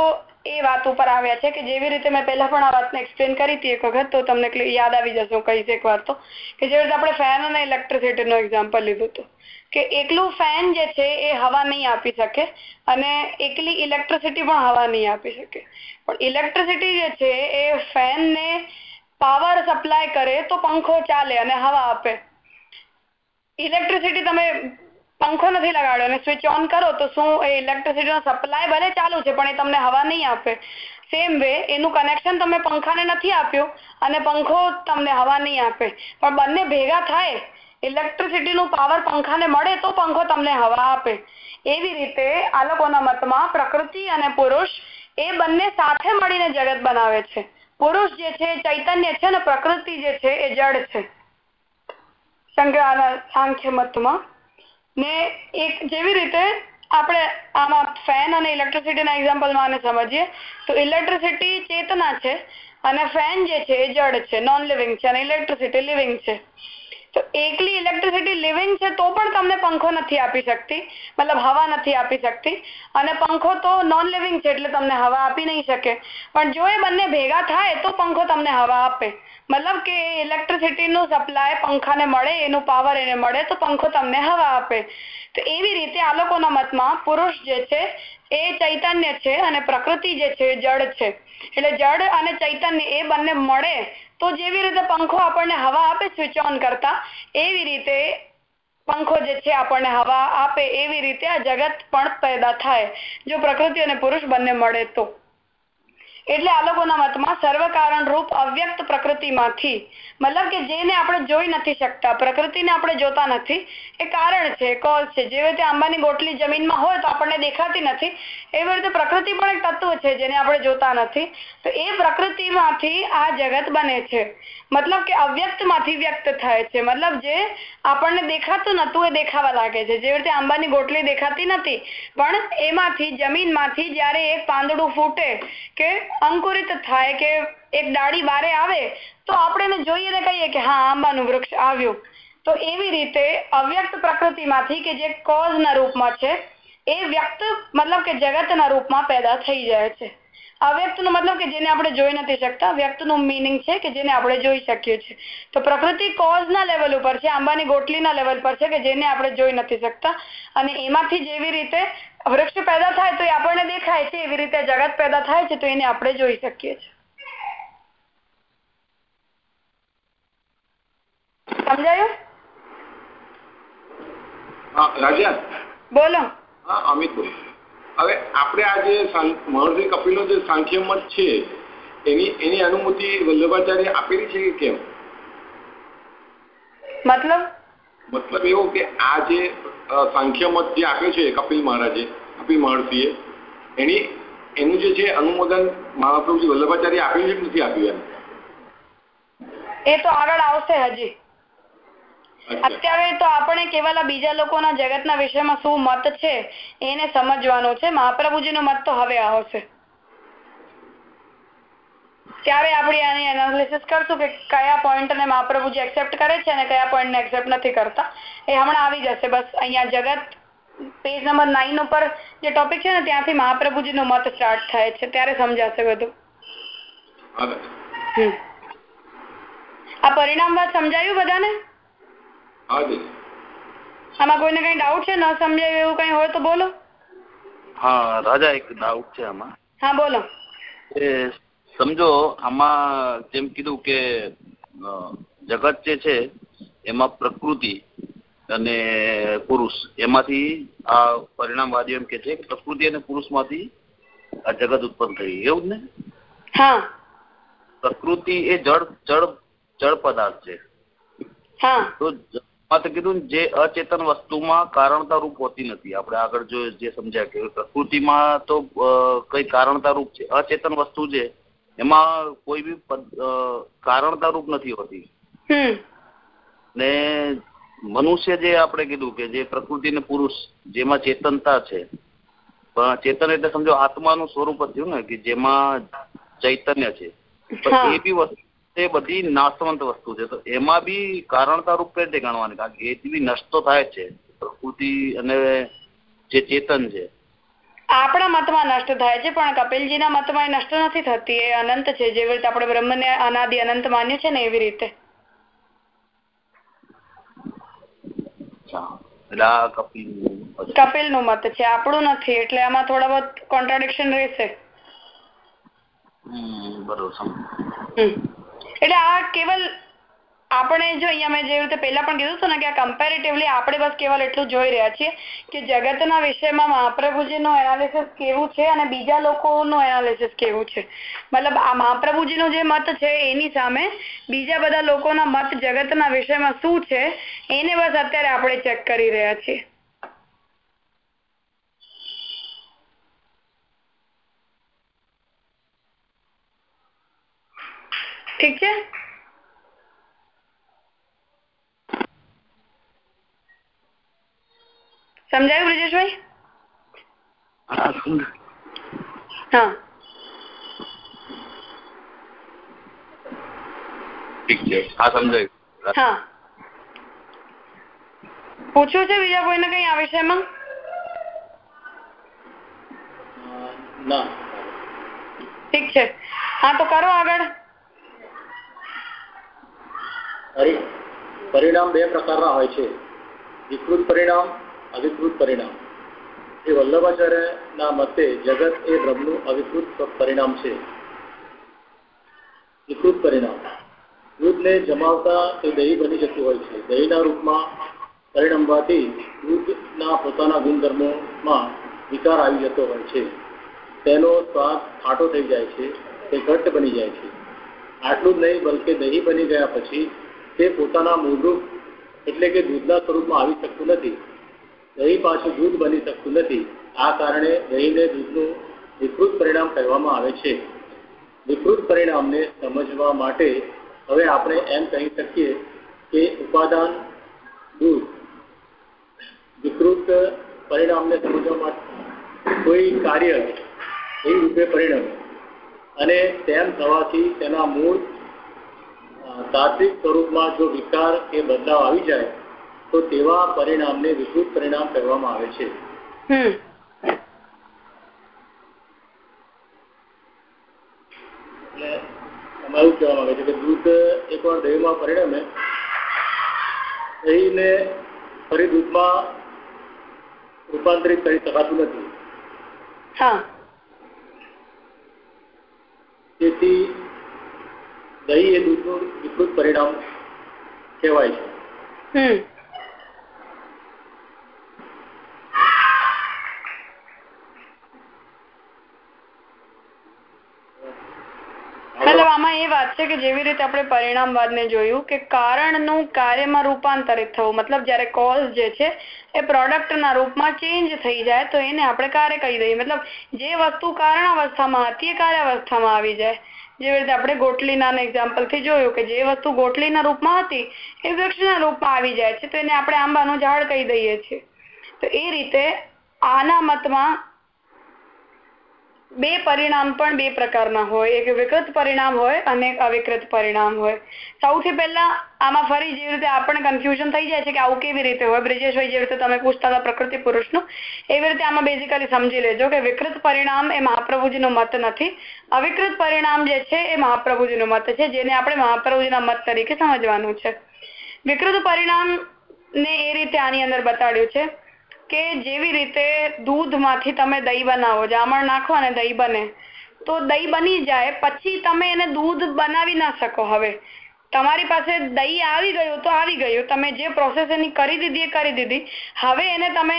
એ વાત ઉપર આવ્યા છે કે જેવી રીતે મેં પહેલા પણ આ વાતને એક્સપ્લેન કરી હતી એક વખત, તો તમને યાદ આવી જશે હું કહીશ એક વાર તો, કે જેવી રીતે આપણે ફેન અને ઇલેક્ટ્રિસિટીનું એક્ઝામ્પલ લીધું હતું, કે એકલું ફેન જે છે એ હવા નહીં આપી શકે અને એકલી ઇલેક્ટ્રિસિટી પણ હવા નહીં આપી શકે. પણ ઇલેક્ટ્રિસિટી જે છે એ ફેનને પાવર સપ્લાય કરે તો પંખો ચાલે અને હવા આપે. ઇલેક્ટ્રિસિટી તમે પંખો નથી લગાડ્યો અને સ્વિચ ઓન કરો તો શું એ ઇલેક્ટ્રિસિટીનો સપ્લાય ભલે ચાલુ છે, પણ એ તમને હવા નહીં આપે. સેમ વે એનું કનેક્શન તમે પંખાને નથી આપ્યું અને પંખો તમને હવા નહીં આપે. પણ બંને ભેગા થાય ઇલેક્ટ્રિસિટીનું પાવર પંખાને મળે તો પંખો તમને હવા આપે. એવી રીતે આ લોકોના મતમાં પ્રકૃતિ અને પુરુષ એ બંને સાથે મળીને જગત બનાવે છે. પુરુષ જે છે, ચૈતન્ય છે અને પ્રકૃતિ જે છે, એ જડ છે. શંકર સાંખ્ય મતમાં ને એક જેવી રીતે આપણે આમાં ફેન અને ઇલેક્ટ્રિસિટીના એક્ઝામ્પલમાં આને સમજીએ, તો ઇલેક્ટ્રિસિટી ચેતના છે અને ફેન જે છે એ જડ છે નોન લિવિંગ છે અને ઇલેક્ટ્રિસિટી લિવિંગ છે. તો એકલી ઇલેક્ટ્રિસિટી લિવિંગ છે તો પણ તમને પંખો નથી આપી શકતી, મતલબ હવા નથી આપી શકતી અને પંખો તો નોન લિવિંગ છે એટલે તમને હવા આપી નહીં શકે. પણ જો એ બંને ભેગા થાય તો પંખો તમને હવા આપે. મતલબ કે ઇલેક્ટ્રિસિટીનું સપ્લાય પંખાને મળે, એનું પાવર એને મળે, તો પંખો તમને હવા આપે. તો એવી રીતે આ લોકોના મતમાં પુરુષ જે છે, એ ચૈતન્ય છે અને પ્રકૃતિ જે છે જળ છે. એટલે જડ અને ચૈતન્ય એ બંને મળે, તો જેવી રીતે પંખો આપણને હવા આપે સ્વિચ ઓન કરતા, એવી રીતે પંખો જે છે આપણને હવા આપે, એવી રીતે આ જગત પણ પેદા થાય, જો પ્રકૃતિ અને પુરુષ બંને મળે તો. એટલે આ લોકોના મતમાં સર્વકારણ રૂપ અવ્યક્ત પ્રકૃતિમાંથી, મતલબ કે જેને આપણે જોઈ નથી શકતા, પ્રકૃતિને આપણે જોતા નથી, એ કારણ છે કોલ છે. જેવી રીતે આંબાની ગોટલી જમીનમાં હોય તો આપણને દેખાતી નથી, એવી રીતે પ્રકૃતિ પણ એક તત્વ છે જેને આપણે જોતા નથી. તો એ પ્રકૃતિમાંથી આ જગત બને છે. મતલબ કે અવ્યક્તમાંથી વ્યક્ત થાય છે. મતલબ જે આપણને દેખાતું નતું એ દેખાવા લાગે છે. જેવી રીતે આંબાની ગોટલી દેખાતી નથી, પણ એમાંથી, જમીનમાંથી જયારે એક પાંદડું ફૂટે કે અંકુરિત થાય કે એક ડાળી બારે આવે, તો આપણે એને જોઈએ ને કહીએ કે હા, આંબાનું વૃક્ષ આવ્યું. તો એવી રીતે અવ્યક્ત પ્રકૃતિમાંથી કે જે કોઝના રૂપમાં છે, એ વ્યક્ત, મતલબ કે જગતના રૂપમાં પેદા થઈ જાય છે. અવ્યક્તનો મતલબ કે જેને આપણે જોઈ નથી શકતા વ્યક્તનું મિનિંગ છે કે જેને આપણે જોઈ શકીએ છીએ. તો પ્રકૃતિ કોઝના લેવલ ઉપર છે આંબાની ગોટલીના લેવલ પર છે કે જેને આપણે જોઈ નથી શકતા. અને એમાંથી જેવી રીતે વૃક્ષ પેદા થાય તો એ આપણને દેખાય છે એવી રીતે જગત પેદા થાય છે તો એને આપણે જોઈ શકીએ છીએ. સમજાયું? બોલો. અમિત બોલો હવે આપણે આ જે મહર્ષિ કપિલનો જે સાંખ્ય મત છે એની એની અનુમતિ વલ્લભાચાર્ય આપેલી છે કે કેમ? મતલબ? મતલબ એવો કે આ જે સાંખ્ય મત જે આપ્યો છે કપિલ મહારાજે કપિલ મહર્ષિએ એની એનું જે છે અનુમોદન મહાપ્રભુજી વલ્લભાચાર્ય આપ્યું છે કે નથી આપ્યું એમ? એ તો આગળ આવશે હજી. અત્યારે તો આપણે કેવાલા બીજા લોકોના જગતના વિષયમાં શું મત છે એને સમજવાનો છે. મહાપ્રભુજીનો મત તો હવે આવશે ત્યારે આપણે આની એનાલિસિસ કરશું કે કયા પોઈન્ટને મહાપ્રભુજી એક્સેપ્ટ કરે છે અને કયા પોઈન્ટને એક્સેપ્ટ નથી કરતા. એ હમણાં આવી જશે. બસ અહીંયા જગત પેજ નંબર નાઇન ઉપર જે ટોપિક છે ને ત્યાંથી મહાપ્રભુજીનો મત સ્ટાર્ટ થાય છે. ત્યારે સમજાશે બધું. આ પરિણામ વાત સમજાયું બધાને? આમાં કોઈને કઈ ડાઉટ છે? ન સમજાયું એવું કઈ હોય તો બોલો. હા રાજા એક ડાઉટ છે આમાં. હા બોલો. સમજો આમાં જેમ કીધું કે જગત જે છે એમાં પ્રકૃતિ અને પુરુષ એમાંથી આ પરિણામવાદીઓ એમ કે છે કે પ્રકૃતિ અને પુરુષમાંથી આ જગત ઉત્પન્ન થઈ એવું જ ને? હા. પ્રકૃતિ એ જળ જળ જળ પદાર્થ છે. તો કીધું જે અચેતન વસ્તુમાં કારણતા રૂપ હોતી નથી. આપણે આગળ જો જે સમજ્યા કે પ્રકૃતિમાં તો કઈ કારણતા રૂપ છે. અચેતન વસ્તુ છે એમાં કોઈ બી કારણતા રૂપ નથી હોતી. ને મનુષ્ય જે આપણે કીધું કે જે પ્રકૃતિ ને પુરુષ જેમાં ચેતનતા છે પણ ચેતન એટલે સમજો આત્માનું સ્વરૂપ થયું ને કે જેમાં ચૈતન્ય છે. પણ એ બી વસ્તુ તે બધી નાશવંત વસ્તુ છે. તો એમાં બી કારણતા રૂપ કઈ રીતે ગણવાની કારણ કે એ બી નષ્ટો થાય છે પ્રકૃતિ અને જે ચેતન છે. આપણા મતમાં નષ્ટ થાય છે પણ કપિલજીના મતમાં નષ્ટ નથી થતી. એ અનંત છે જેવી રીતે આપણે બ્રહ્મને અનાદિ અનંત માન્ય છે ને એવી રીતે. કપિલનું મત છે. આપણું નથી એટલે આમાં થોડા બહુ કોન્ટ્રાડિક્શન રહેશે. બરોબર એટલે આ કેવલ આપણે જો અહીંયા મેં જે રીતે પહેલા પણ કીધું હતું ને કે આ કમ્પેરેટિવલી આપણે બસ કેવલ એટલું જોઈ રહ્યા છીએ કે જગતના વિષયમાં મહાપ્રભુજીનું એનાલિસિસ કેવું છે અને બીજા લોકોનું એનાલિસિસ કેવું છે. મતલબ આ મહાપ્રભુજીનો જે મત છે એની સામે બીજા બધા લોકોના મત જગતના વિષયમાં શું છે એને બસ અત્યારે આપણે ચેક કરી રહ્યા છીએ. ઠીક છે? સમજાયું બ્રિજેશભાઈ? હા. ઠીક છે. હા સમજાયું. હા. પૂછવું છે બીજા કોઈને કઈ આ વિષયમાં? ઠીક છે. હા તો કરો આગળ. પરિણામ બે પ્રકારના હોય છે. વિકૃત પરિણામ, અવિકૃત પરિણામ. એ વલ્લભાચાર્યના મતે જગત એ બ્રહ્મનું અવિકૃત પરિણામ છે. વિકૃત પરિણામ. દૂધને જમાવતા તે દહીં બની જતું હોય છે. દહીંના રૂપમાં પરિણમવાથી દૂધના પોતાના ગુણધર્મોમાં વિકાર આવી જતો હોય છે. તેનો સ્વાદ ખાટો થઈ જાય છે. તે ઘટ્ટ બની જાય છે. આટલું જ નહીં, બલકે દહીં બની ગયા પછી તે પોતાના મૂળરૂપ એટલે કે દૂધના સ્વરૂપમાં આવી શકતું નથી, દહીં પાછું દૂધ બની શકતું નથી, આ કારણે દહીંને દૂધનું વિકૃત પરિણામ કહેવામાં આવે છે. વિકૃત પરિણામને સમજવા માટે હવે આપણે એમ કહી શકીએ કે ઉપાદાન દૂધ વિકૃત પરિણામને સમજવા માટે કોઈ કાર્ય એ રૂપે પરિણમે. અને તેમ થવાથી તેના મૂળ તાત્વિક સ્વરૂપમાં જો વિકાર કે બદલાવ આવી જાય તો તેવા પરિણામને વિકૃત પરિણામ કહેવામાં આવે છે. એવું કહેવા માંગે છે કે દૂધ એકવાર દહીંમાં પરિણમે દહીંને ફરી દૂધમાં રૂપાંતરિત કરી શકાતું નથી. તેથી દહીં એ દૂધનું વિકૃત પરિણામ કહેવાય છે. આમાં એ વાત છે કે જેવી રીતે આપણે પરિણામવાદ ને જોયું કે કારણનું કાર્યમાં રૂપાંતરિત થવું મતલબ જયારે કોઝ જે છે એ પ્રોડક્ટના રૂપમાં ચેન્જ થઈ જાય તો એને આપણે કાર્ય કહી દઈએ. મતલબ જે વસ્તુ કારણ અવસ્થામાં હતી એ કાર્ય અવસ્થામાં આવી જાય. જેવી રીતે આપણે ગોટલીના એક્ઝામ્પલથી જોયું કે જે વસ્તુ ગોટલીના રૂપમાં હતી, એ વૃક્ષના રૂપમાં આવી જાય છે. તો એને આપણે આંબાનું ઝાડ કહી દઈએ છીએ. તો એ રીતે આના મતમાં બે પરિણામ પણ બે પ્રકારના હોય. એક વિકૃત પરિણામ હોય અને અવિકૃત પરિણામ હોય. સૌથી પહેલા આમાં ફરી જે રીતે આપણને કન્ફ્યુઝન થઈ જાય છે કે આવું કેવી રીતે હોય? બ્રિજેશભાઈ જે રીતે તમે પૂછતા હતા પ્રકૃતિ પુરુષનું. એવી રીતે આમાં બેઝિકલી સમજી લેજો કે વિકૃત પરિણામ એ મહાપ્રભુજીનો મત નથી. અવિકૃત પરિણામ જે છે એ મહાપ્રભુજીનો મત છે, જેને આપણે મહાપ્રભુજીના મત તરીકે સમજવાનું છે. વિકૃત પરિણામ ને એ રીતે આની અંદર બતાડ્યું છે. કે જેવી રીતે દૂધમાંથી તમે દહીં બનાવો, જામણ નાખો અને દહીં બને. તો દહીં બની જાય, પછી તમે એને દૂધ બનાવી ના શકો હવે. તમારી પાસે દહીં આવી ગયું તો આવી ગયું. તમે જે પ્રોસેસ એની કરી દીધી એ કરી દીધી. હવે એને તમે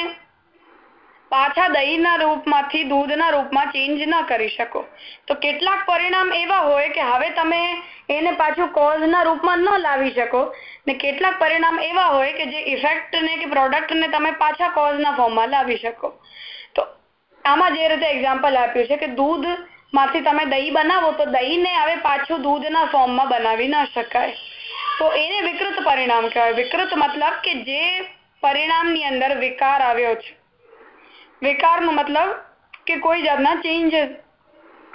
પાછા દહીંના રૂપમાંથી, દૂધના રૂપમાં ચેન્જ ન કરી શકો. તો કેટલાક પરિણામ એવા હોય કે હવે તમે એને પાછું કોઝના રૂપમાં ન લાવી શકો. ને કેટલાક પરિણામ એવા હોય કે જે ઇફેક્ટને કે પ્રોડક્ટને તમે પાછા કોઝના ફોર્મમાં લાવી શકો. તો આમાં જે રીતે એક્ઝામ્પલ આપ્યું છે કે દૂધમાંથી તમે દહીં બનાવો તો દહીંને હવે પાછું દૂધના ફોર્મમાં બનાવી ન શકાય. તો એને વિકૃત પરિણામ કહેવાય. વિકૃત મતલબ કે જે પરિણામની અંદર વિકાર આવ્યો છે. વિકારનો મતલબ કે કોઈ જાતના ચેન્જ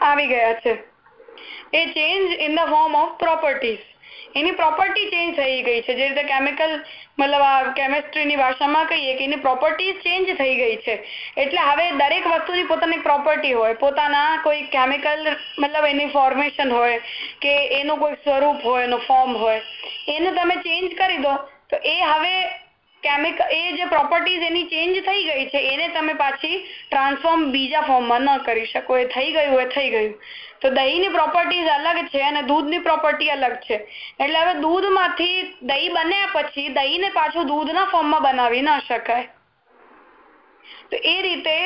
આવી ગયા છે. એ change in the form of properties any property change થઈ ગઈ છે. જે રીતે કેમિકલ મતલબ આ કેમેસ્ટ્રીની ભાષામાં કહીએ કે એની પ્રોપર્ટી ચેન્જ થઈ ગઈ છે. એટલે હવે દરેક વસ્તુની પોતાની પ્રોપર્ટી હોય, પોતાના કોઈ કેમિકલ મતલબ એની ફોર્મેશન હોય, કે એનું કોઈ સ્વરૂપ હોય, એનું ફોર્મ હોય, એને તમે ચેન્જ કરી દો, તો એ હવે કેમિકલ એ જે પ્રોપર્ટીઝ એની ચેન્જ થઈ ગઈ છે, એને તમે પાછી ટ્રાન્સફોર્મ બીજા ફોર્મમાં ન કરી શકો. એ થઈ ગયું, એ થઈ ગયું. તો દહીંની પ્રોપર્ટીઝ અલગ છે અને દૂધની પ્રોપર્ટી અલગ છે. એટલે હવે દૂધમાંથી દહીં બન્યા પછી દહીંને પાછું દૂધના ફોર્મમાં બનાવી ન શકાય. તો એ રીતે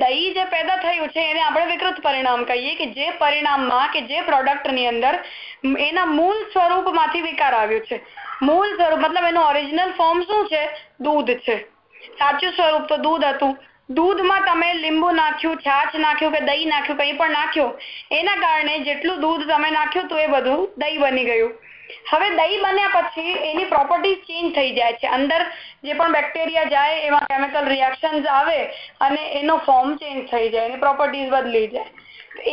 દહીં જે પેદા થયું છે એને આપણે વિકૃત પરિણામ કહીએ કે જે પરિણામમાં કે જે પ્રોડક્ટની અંદર એના મૂળ સ્વરૂપમાંથી વિકાર આવ્યો છે. મૂળ સ્વરૂપ, મતલબ એનું ઓરિજિનલ ફોર્મ શું છે? દૂધ છે. સાચું સ્વરૂપ તો દૂધ હતું. દૂધમાં તમે લીંબુ નાખ્યું છાછ નાખ્યું કે દહીં નાખ્યું, કંઈ પણ નાખ્યું, એના કારણે જેટલું દૂધ તમે નાખ્યું તો એ બધું દહીં બની ગયું. હવે દહીં બન્યા પછી એની પ્રોપર્ટીઝ ચેન્જ થઈ જાય છે. અંદર જે પણ બેક્ટેરિયા જાય, એમાં કેમિકલ રિએક્શન્સ આવે અને એનો ફોર્મ ચેન્જ થઈ જાય, એની પ્રોપર્ટીઝ બદલી જાય.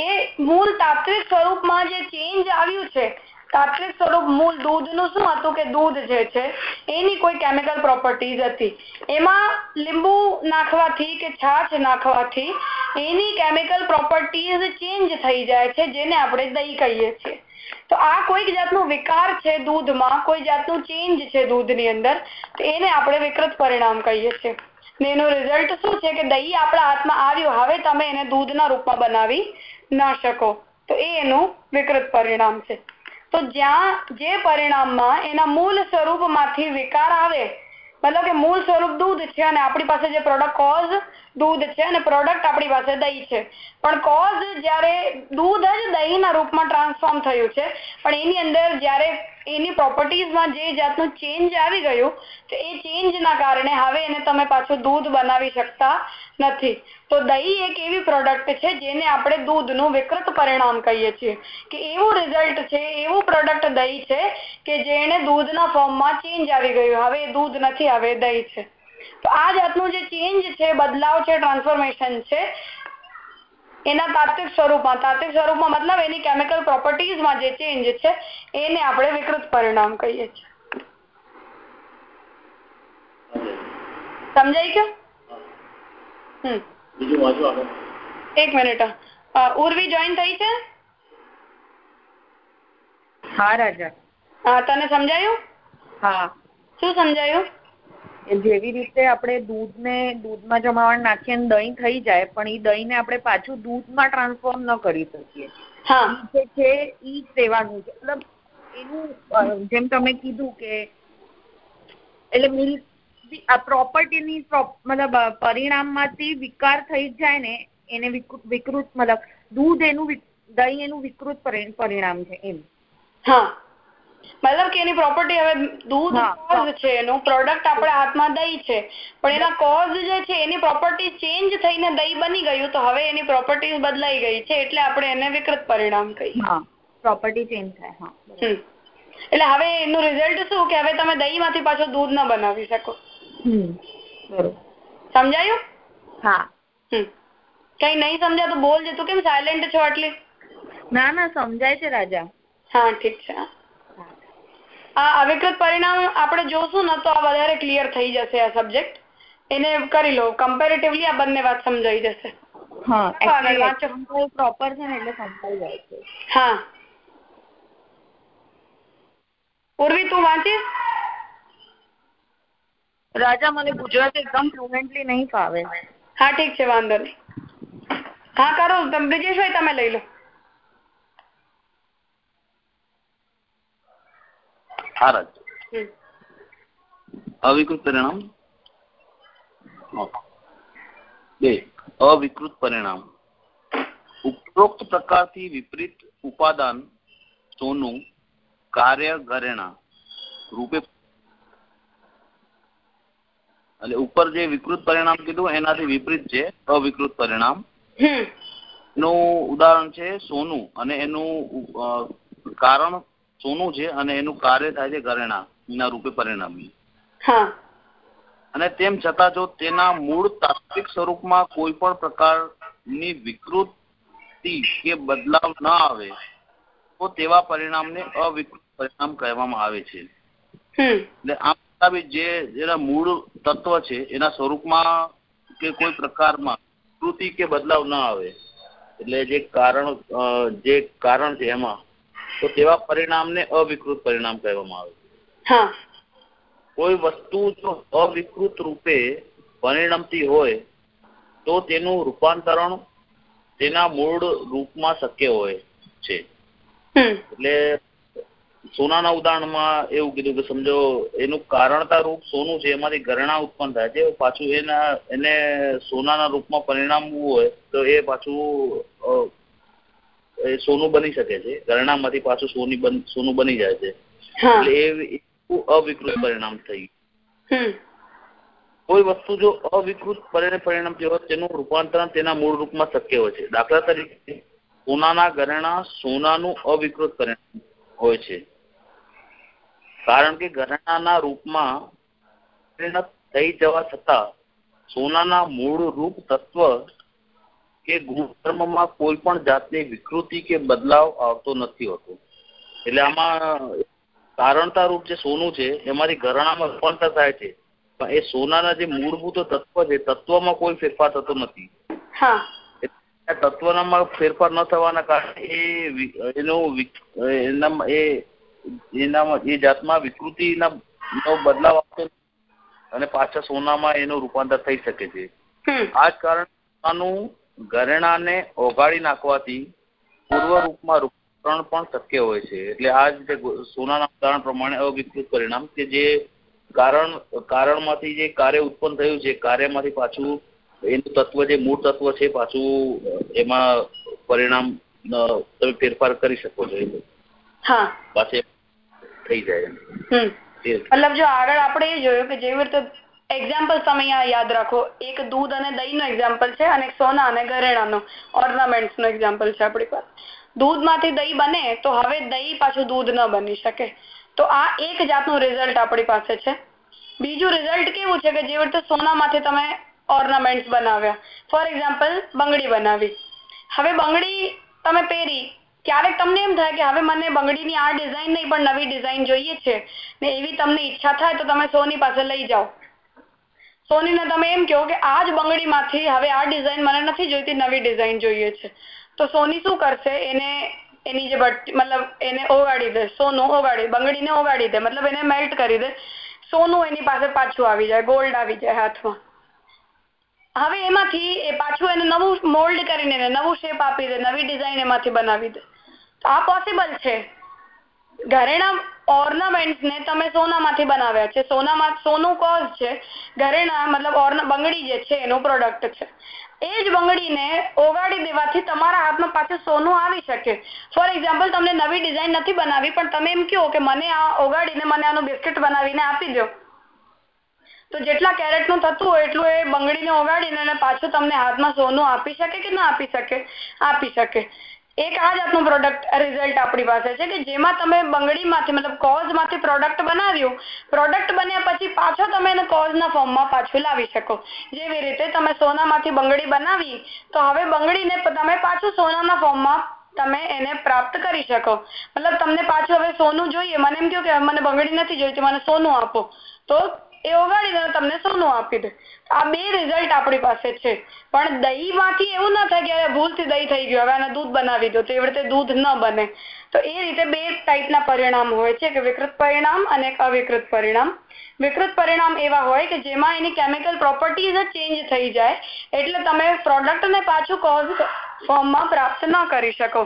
એ મૂળ તાત્વિક સ્વરૂપમાં જે ચેન્જ આવ્યું છે તાત્વિક સ્વરૂપ મૂળ દૂધનું શું હતું કે દૂધ જે છે, એની કોઈ કેમિકલ પ્રોપર્ટીઝ હતી. એમાં લીંબુ નાખવાથી કે છાછ નાખવાથી એની કેમિકલ પ્રોપર્ટીઝ ચેન્જ થઈ જાય છે, જેને આપણે દહીં કહીએ છીએ. તો આ કોઈક જાતનું વિકાર છે દૂધમાં, કોઈ જાતનું ચેન્જ છે દૂધની અંદર, તો એને આપણે વિકૃત પરિણામ કહીએ છીએ. એનું રિઝલ્ટ શું છે કે દહીં આપણા હાથમાં આવ્યું, હવે તમે એને દૂધના રૂપમાં બનાવી ના શકો. તો એ એનું વિકૃત પરિણામ છે. તો જ્યાં જે પરિણામમાં એના મૂળ સ્વરૂપમાંથી વિકાર આવે, મતલબ કે મૂળ સ્વરૂપ દૂધ છે અને આપણી પાસે જે પ્રોડક્ટ કોઝ દૂધ છે અને પ્રોડક્ટ આપણી પાસે દહીં છે. પણ કોઝ જ્યારે દૂધ જ દહીંના રૂપમાં ટ્રાન્સફોર્મ થયું છે, પણ એની અંદર જ્યારે એની પ્રોપર્ટીઝમાં જે જાતનો ચેન્જ આવી ગયો, તો એ ચેન્જના કારણે હવે એને તમે પાછું દૂધ બનાવી શકતા નથી. તો દહીં એક એવી પ્રોડક્ટ છે જેને આપણે દૂધનું વિકૃત પરિણામ કહીએ છીએ. કે એવું રિઝલ્ટ છે, એવું પ્રોડક્ટ દહીં છે કે જેને દૂધના ફોર્મમાં ચેન્જ આવી ગયું. હવે દૂધ નથી, હવે દહીં છે. તો આ જાતનું જે ચેન્જ છે, બદલાવ છે ટ્રાન્સફોર્મેશન છે એના તાત્વિક સ્વરૂપમાં. તાત્વિક સ્વરૂપમાં મતલબ એની કેમિકલ પ્રોપર્ટીઝમાં જે ચેન્જ છે એને આપણે વિકૃત પરિણામ કહીએ છીએ. સમજાઈ ગયો? એક મિનિટ ઉર્વી જોઈન થઈ છે? હા રાજા. હા તને સમજાયું? હા. શું સમજાયું? જેવી રીતે આપણે દૂધને દૂધમાં જમાવણ નાખીએ દહીં થઈ જાય પણ એ દહીંને આપણે પાછું દૂધમાં ટ્રાન્સફોર્મ ન કરી શકીએ. જે છે એ સેવાનું છે. મતલબ એનું જેમ તમે કીધું કે એટલે મિલ્ક આ પ્રોપર્ટીની મતલબ પરિણામમાંથી વિકાર થઈ જાય ને એને વિકૃત મતલબ દૂધ એનું દહીં એનું વિકૃત પરિણામ છે એમ. હા. મતલબ કે એની પ્રોપર્ટી હવે દૂધ કોઝ છે એનું પ્રોડક્ટ આપણા હાથમાં દહીં છે. પણ એના કોઝ જે છે એની પ્રોપર્ટી ચેન્જ થઈને દહીં બની ગયું તો હવે એની પ્રોપર્ટીઝ બદલાઈ ગઈ છે એટલે આપણે એને વિકૃત પરિણામ કહીએ. પ્રોપર્ટી ચેન્જ થાય હા એટલે હવે એનું રિઝલ્ટ શું? કે હવે તમે દહીં માંથી પાછું દૂધ ન બનાવી શકો. સમજાયું? હા. કઈ નહીં સમજાય તો બોલજે. તું કેમ સાયલેન્ટ છો આટલી? ના ના સમજાય છે રાજા. હા ઠીક છે આ અવિકૃત પરિણામ આપણે જોશું ને તો આ વધારે ક્લિયર થઈ જશે આ સબ્જેક્ટ એને કરી લો કમ્પેરેટિવલી આ બંને વાત સમજાઈ જશે. પ્રોપર છે ને એટલે સમજાઈ જાય છે. હા. પૂર્વી તું વાંચીશ? રાજા મને ગુજરાતી એકદમ ફ્લુએન્ટલી નહીં ફાવે. હા ઠીક છે વાંધો નહીં. હા કરો. બ્રિજેશભાઈ તમે લઈ લો. આરજ અવિકૃત પરિણામ બે અવિકૃત પરિણામ ઉપરોક્ત પ્રકારથી વિપરીત ઉપાદાન સોનું કાર્ય ઘરેણા રૂપે એટલે ઉપર જે વિકૃત પરિણામ કીધું એનાથી વિપરીત છે અવિકૃત પરિણામ. નું ઉદાહરણ છે સોનું અને એનું કારણ સોનું છે અને એનું કાર્ય થાય છે ઘરેણા ના રૂપે પરિણામી અને તેમ છતાં જો તેના મૂળ તાત્વિક સ્વરૂપમાં કોઈ પણ પ્રકારની વિકૃતિ કે બદલાવ ન આવે તો તેવા પરિણામને અવિકૃત પરિણામ કહેવામાં આવે છે. એટલે આમ જે જેના મૂળ તત્વ છે એના સ્વરૂપમાં કે કોઈ પ્રકારમાં વિકૃતિ કે બદલાવ ન આવે એટલે જે કારણ જે કારણ છે એમાં તો તેવા પરિણામને અવિકૃત પરિણામ કહેવામાં આવે છે. કોઈ વસ્તુ જો અવિકૃત રૂપે પરિણમતી હોય તો તેનું રૂપાંતરણ તેના મૂળ રૂપમાં શક્ય હોય છે. એટલે સોનાના ઉદાહરણમાં એવું કીધું કે સમજો એનું કારણતા રૂપ સોનું છે એમાંથી ઘરેણા ઉત્પન્ન થાય. છે પાછું એના એને સોનાના રૂપમાં પરિણામવું હોય તો એ પાછું એ સોનું બની શકે છે. ઘરણામાંથી પાછું સોની સોનું બની જાય છે. એટલે એ અવિકૃત પરિણામ થઈ કોઈ વસ્તુ જો અવિકૃત પરિણામ હોય તેનું રૂપાંતરણ તેના મૂળ રૂપમાં શક્ય હોય છે. દાખલા તરીકે સોનાના ઘરેણા સોનાનું અવિકૃત પરિણામ હોય છે. કારણ કે ઘરેણાના રૂપમાં પરિણત થઈ જવા છતાં સોનાના મૂળ રૂપ તત્વ કે ગુણધર્મમાં કોઈ પણ જાતની વિકૃતિ કે બદલાવ આવતો નથી હોતો. એટલે આમાં કારણતા રૂપ જે સોનું છે એમાંથી ઘરેણામાં રૂપાંતર થાય છે. પણ એ સોનાના જે મૂળભૂત તત્વ છે તત્વમાં કોઈ ફેરફાર થતો નથી. તત્વનામાં ફેરફાર ન થવાના કારણે એ એનું એનામાં એ એનામાં એ જાતમાં વિકૃતિના નો બદલાવ આવતો અને પાછા સોનામાં એનું રૂપાંતર થઈ શકે છે. આ જ કારણે સોનાનું ઘરેણાને ઓગાળી નાખવાથી પૂર્વ રૂપમાં રૂપાંતરણ પણ શક્ય હોય છે. એટલે આ જ રીતે સોનાના ઉદાહરણ પ્રમાણે અવિકૃત પરિણામ કે જે કારણ કારણમાંથી જે કાર્ય ઉત્પન્ન થયું છે કાર્યમાંથી પાછું એનું તત્વ જે મૂળ તત્વ છે પાછું એમાં પરિણામ તમે ફેરફાર કરી શકો છો. હા. પાછી થઈ જાય મતલબ જો આગળ આપણે એ જોયું કે જેવી રીતે એક્ઝામ્પલ તમે યાદ રાખો. એક દૂધ અને દહીં નો એક્ઝામ્પલ છે અને સોના અને ઘરેણાનો ઓર્નામેન્ટ્સ નો એક્ઝામ્પલ છે આપણી પાસે. દૂધમાંથી દહીં બને તો હવે દહીં પાછું દૂધ ન બની શકે. તો આ એક જાતનું રિઝલ્ટ આપણી પાસે છે. બીજું રિઝલ્ટ કેવું છે કે જેવી રીતે સોનામાંથી તમે ઓર્નામેન્ટ બનાવ્યા. ફોર એક્ઝામ્પલ બંગડી બનાવી. હવે બંગડી તમે પહેરી. ક્યારેક તમને એમ થાય કે હવે મને બંગડીની આ ડિઝાઇન નહીં, પણ નવી ડિઝાઇન જોઈએ છે. ને એવી તમને ઈચ્છા થાય તો તમે સોની પાસે લઈ જાઓ. સોનીને તમે એમ કહો કે આ જ બંગડીમાંથી હવે આ ડિઝાઇન મને નથી જોઈતી, નવી ડિઝાઇન જોઈએ છે. તો સોની શું કરશે? એને એની જે મતલબ એને ઓગાડી દે, સોનું ઓગાડી બંગડીને ઓગાડી દે, મતલબ એને મેલ્ટ કરી દે. સોનું એની પાસે પાછું આવી જાય ગોલ્ડ આવી જાય હાથમાં. હવે એમાંથી એ પાછું એને નવું મોલ્ડ કરીને નવું શેપ આપી દે, નવી ડિઝાઇન એમાંથી બનાવી દે. આ પોસિબલ છે? ઘરેણા ઓર્નામેન્ટ ને તમે સોનામાંથી બનાવ્યા છે. સોનામાં સોનું કોઝ છે. ઘરેણા મતલબ બંગડી જે છે એનું પ્રોડક્ટ છે. એ જ બંગડીને ઓગાડી દેવાથી તમારા હાથમાં પાછું સોનું આવી શકે. ફોર એક્ઝામ્પલ તમને નવી ડિઝાઇન નથી બનાવી, પણ તમે એમ કહો કે મને આ ઓગાડીને મને આનું બિસ્કિટ બનાવીને આપી દો. તો જેટલા કેરેટનું થતું હોય એટલું એ બંગડીને ઓગાડીને પાછું તમને હાથમાં સોનું આપી શકે કે ના આપી શકે? આપી શકે. એક આ જાતનું પ્રોડક્ટ રિઝલ્ટ આપણી પાસે છે કે જેમાં તમે બંગડીમાંથી મતલબ કોઝમાંથી પ્રોડક્ટ બનાવ્યું પ્રોડક્ટ બન્યા પછી પાછો તમે એને કોઝના ફોર્મમાં પાછું લાવી શકો. જેવી રીતે તમે સોનામાંથી બંગડી બનાવી, તો હવે બંગડીને તમે પાછું સોનાના ફોર્મમાં તમે એને પ્રાપ્ત કરી શકો. મતલબ તમને પાછું હવે સોનું જોઈએ. મને એમ કહ્યું કે મને બંગડી નથી જોઈતી, મને સોનું આપો. તો એ ઓગાળીને તમને સોનું આપી દે આ બે રિઝલ્ટ આપણી પાસે છે. પણ દહીંમાંથી એવું ના થાય કે ભૂલથી દહીં થઈ ગયું, હવે આને દૂધ બનાવી દો, તો એવી રીતે દૂધ ન બને. તો એ રીતે બે ટાઈપના પરિણામ હોય છે કે વિકૃત પરિણામ અને અવિકૃત પરિણામ. વિકૃત પરિણામ એવા હોય કે જેમાં એની કેમિકલ પ્રોપર્ટીઝ જ ચેન્જ થઈ જાય. એટલે તમે પ્રોડક્ટને પાછું કોઝ ફોર્મમાં પ્રાપ્ત ન કરી શકો.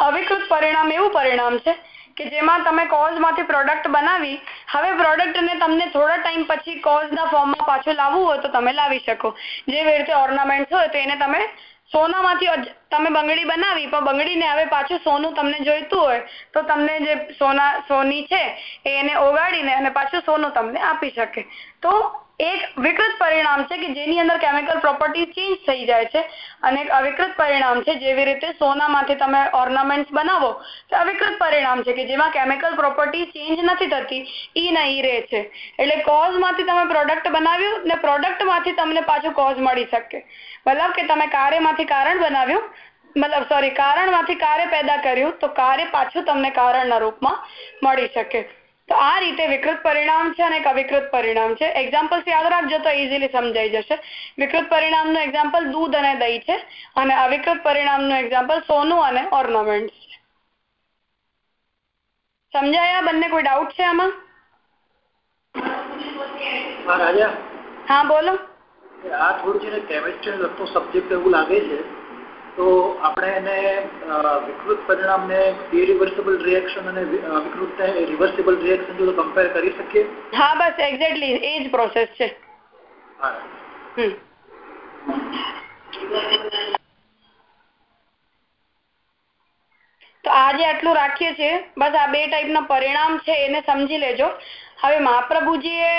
અવિકૃત પરિણામ એવું પરિણામ છે કે જેમાં તમે કોઝમાંથી પ્રોડક્ટ બનાવી, હવે પ્રોડક્ટને તમને થોડા ટાઈમ પછી કોઝના ફોર્મમાં પાછું લાવવું હોય તો તમે લાવી શકો. જેવી રીતે ઓર્નામેન્ટ હોય તો એને તમે સોનામાંથી તમે બંગડી બનાવી, પણ બંગડીને હવે પાછું સોનું તમને જોઈતું હોય, તો તમને જે સોના, સોની છે એને ઓગાડીને અને પાછું સોનું તમને આપી શકે. તો એક વિકૃત પરિણામ છે કે જેની અંદર કેમિકલ પ્રોપર્ટી ચેન્જ થઈ જાય છે અને એક અવિકૃત પરિણામ છે જેવી રીતે સોનામાંથી તમે ઓર્નામેન્ટ્સ બનાવો તો અવિકૃત પરિણામ છે કે જેમાં કેમિકલ પ્રોપર્ટી ચેન્જ નથી થતી, ઈ ને ઈ રહે છે. એટલે કોઝમાંથી તમે પ્રોડક્ટ બનાવ્યું ને પ્રોડક્ટમાંથી તમને પાછું કોઝ મળી શકે. મતલબ કે તમે કાર્યમાંથી કારણ બનાવ્યું, મતલબ સોરી કારણમાંથી કાર્ય પેદા કર્યું તો કાર્ય પાછું તમને કારણના રૂપમાં મળી શકે. તો આ રીતે વિકૃત પરિણામ છે અને એક અવિકૃત પરિણામ છે. એક્ઝામ્પલ્સ યાદ રાખજો તો ઇઝીલી સમજાઈ જશે. વિકૃત પરિણામનું એક્ઝામ્પલ દૂધ અને દહીં છે અને અવિકૃત પરિણામનું એક્ઝામ્પલ સોનું અને ઓર્નામેન્ટ છે. સમજાયા? બંને કોઈ ડાઉટ છે આમાં? હા બોલો. આ થોડું છે ને કેમિસ્ટ્રી લગતો સબ્જેક્ટ એવું લાગે છે. તો આપણે એને વિકૃત પરિણામને ઇરિવર્સિબલ રિએક્શન અને વિકૃત રિવર્સિબલ રિએક્શન જો કમ્પેર કરી શકીએ? હા બસ એક્ઝેક્ટલી એ જ પ્રોસેસ છે. તો આજે આટલું રાખીએ છીએ. બસ આ બે ટાઈપના પરિણામ છે એને સમજી લેજો. હવે મહાપ્રભુજીએ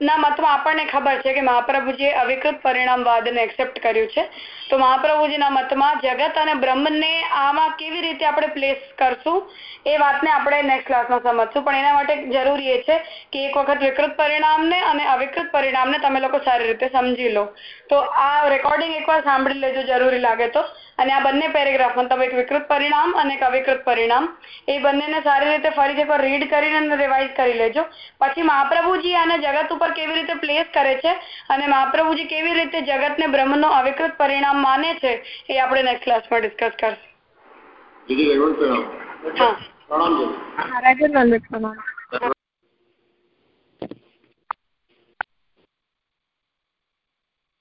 ના મતમાં આપણને ખબર છે કે મહાપ્રભુજીએ અવિકૃત પરિણામવાદને એક્સેપ્ટ કર્યું છે. તો મહાપ્રભુજીના મતમાં જગત અને બ્રહ્મને આમાં કેવી રીતે આપણે પ્લેસ કરશું એ વાતને આપણે નેક્સ્ટ ક્લાસમાં સમજશું. પણ એના માટે જરૂરી એ છે કે એક વખત વિકૃત પરિણામને અને અવિકૃત પરિણામને તમે લોકો સારી રીતે સમજી લો. તો આ રેકોર્ડિંગ એકવાર સાંભળી લેજો, જરૂરી લાગે તો. અને આ બંને પેરેગ્રાફમાં તમે એક વિકૃત પરિણામ અને એક અવિકૃત પરિણામ. એ બંનેને સારી રીતે ફરીથી એકવાર રીડ કરીને રિવાઇઝ કરી લેજો. પછી મહાપ્રભુજી આને જગત ઉપર કેવી રીતે પ્લેસ કરે છે અને મહાપ્રભુજી કેવી રીતે જગતને બ્રહ્મનો અવિકૃત પરિણામ માને છે એ આપણે નેક્સ્ટ ક્લાસમાં ડિસ્કસ કરશું. હા.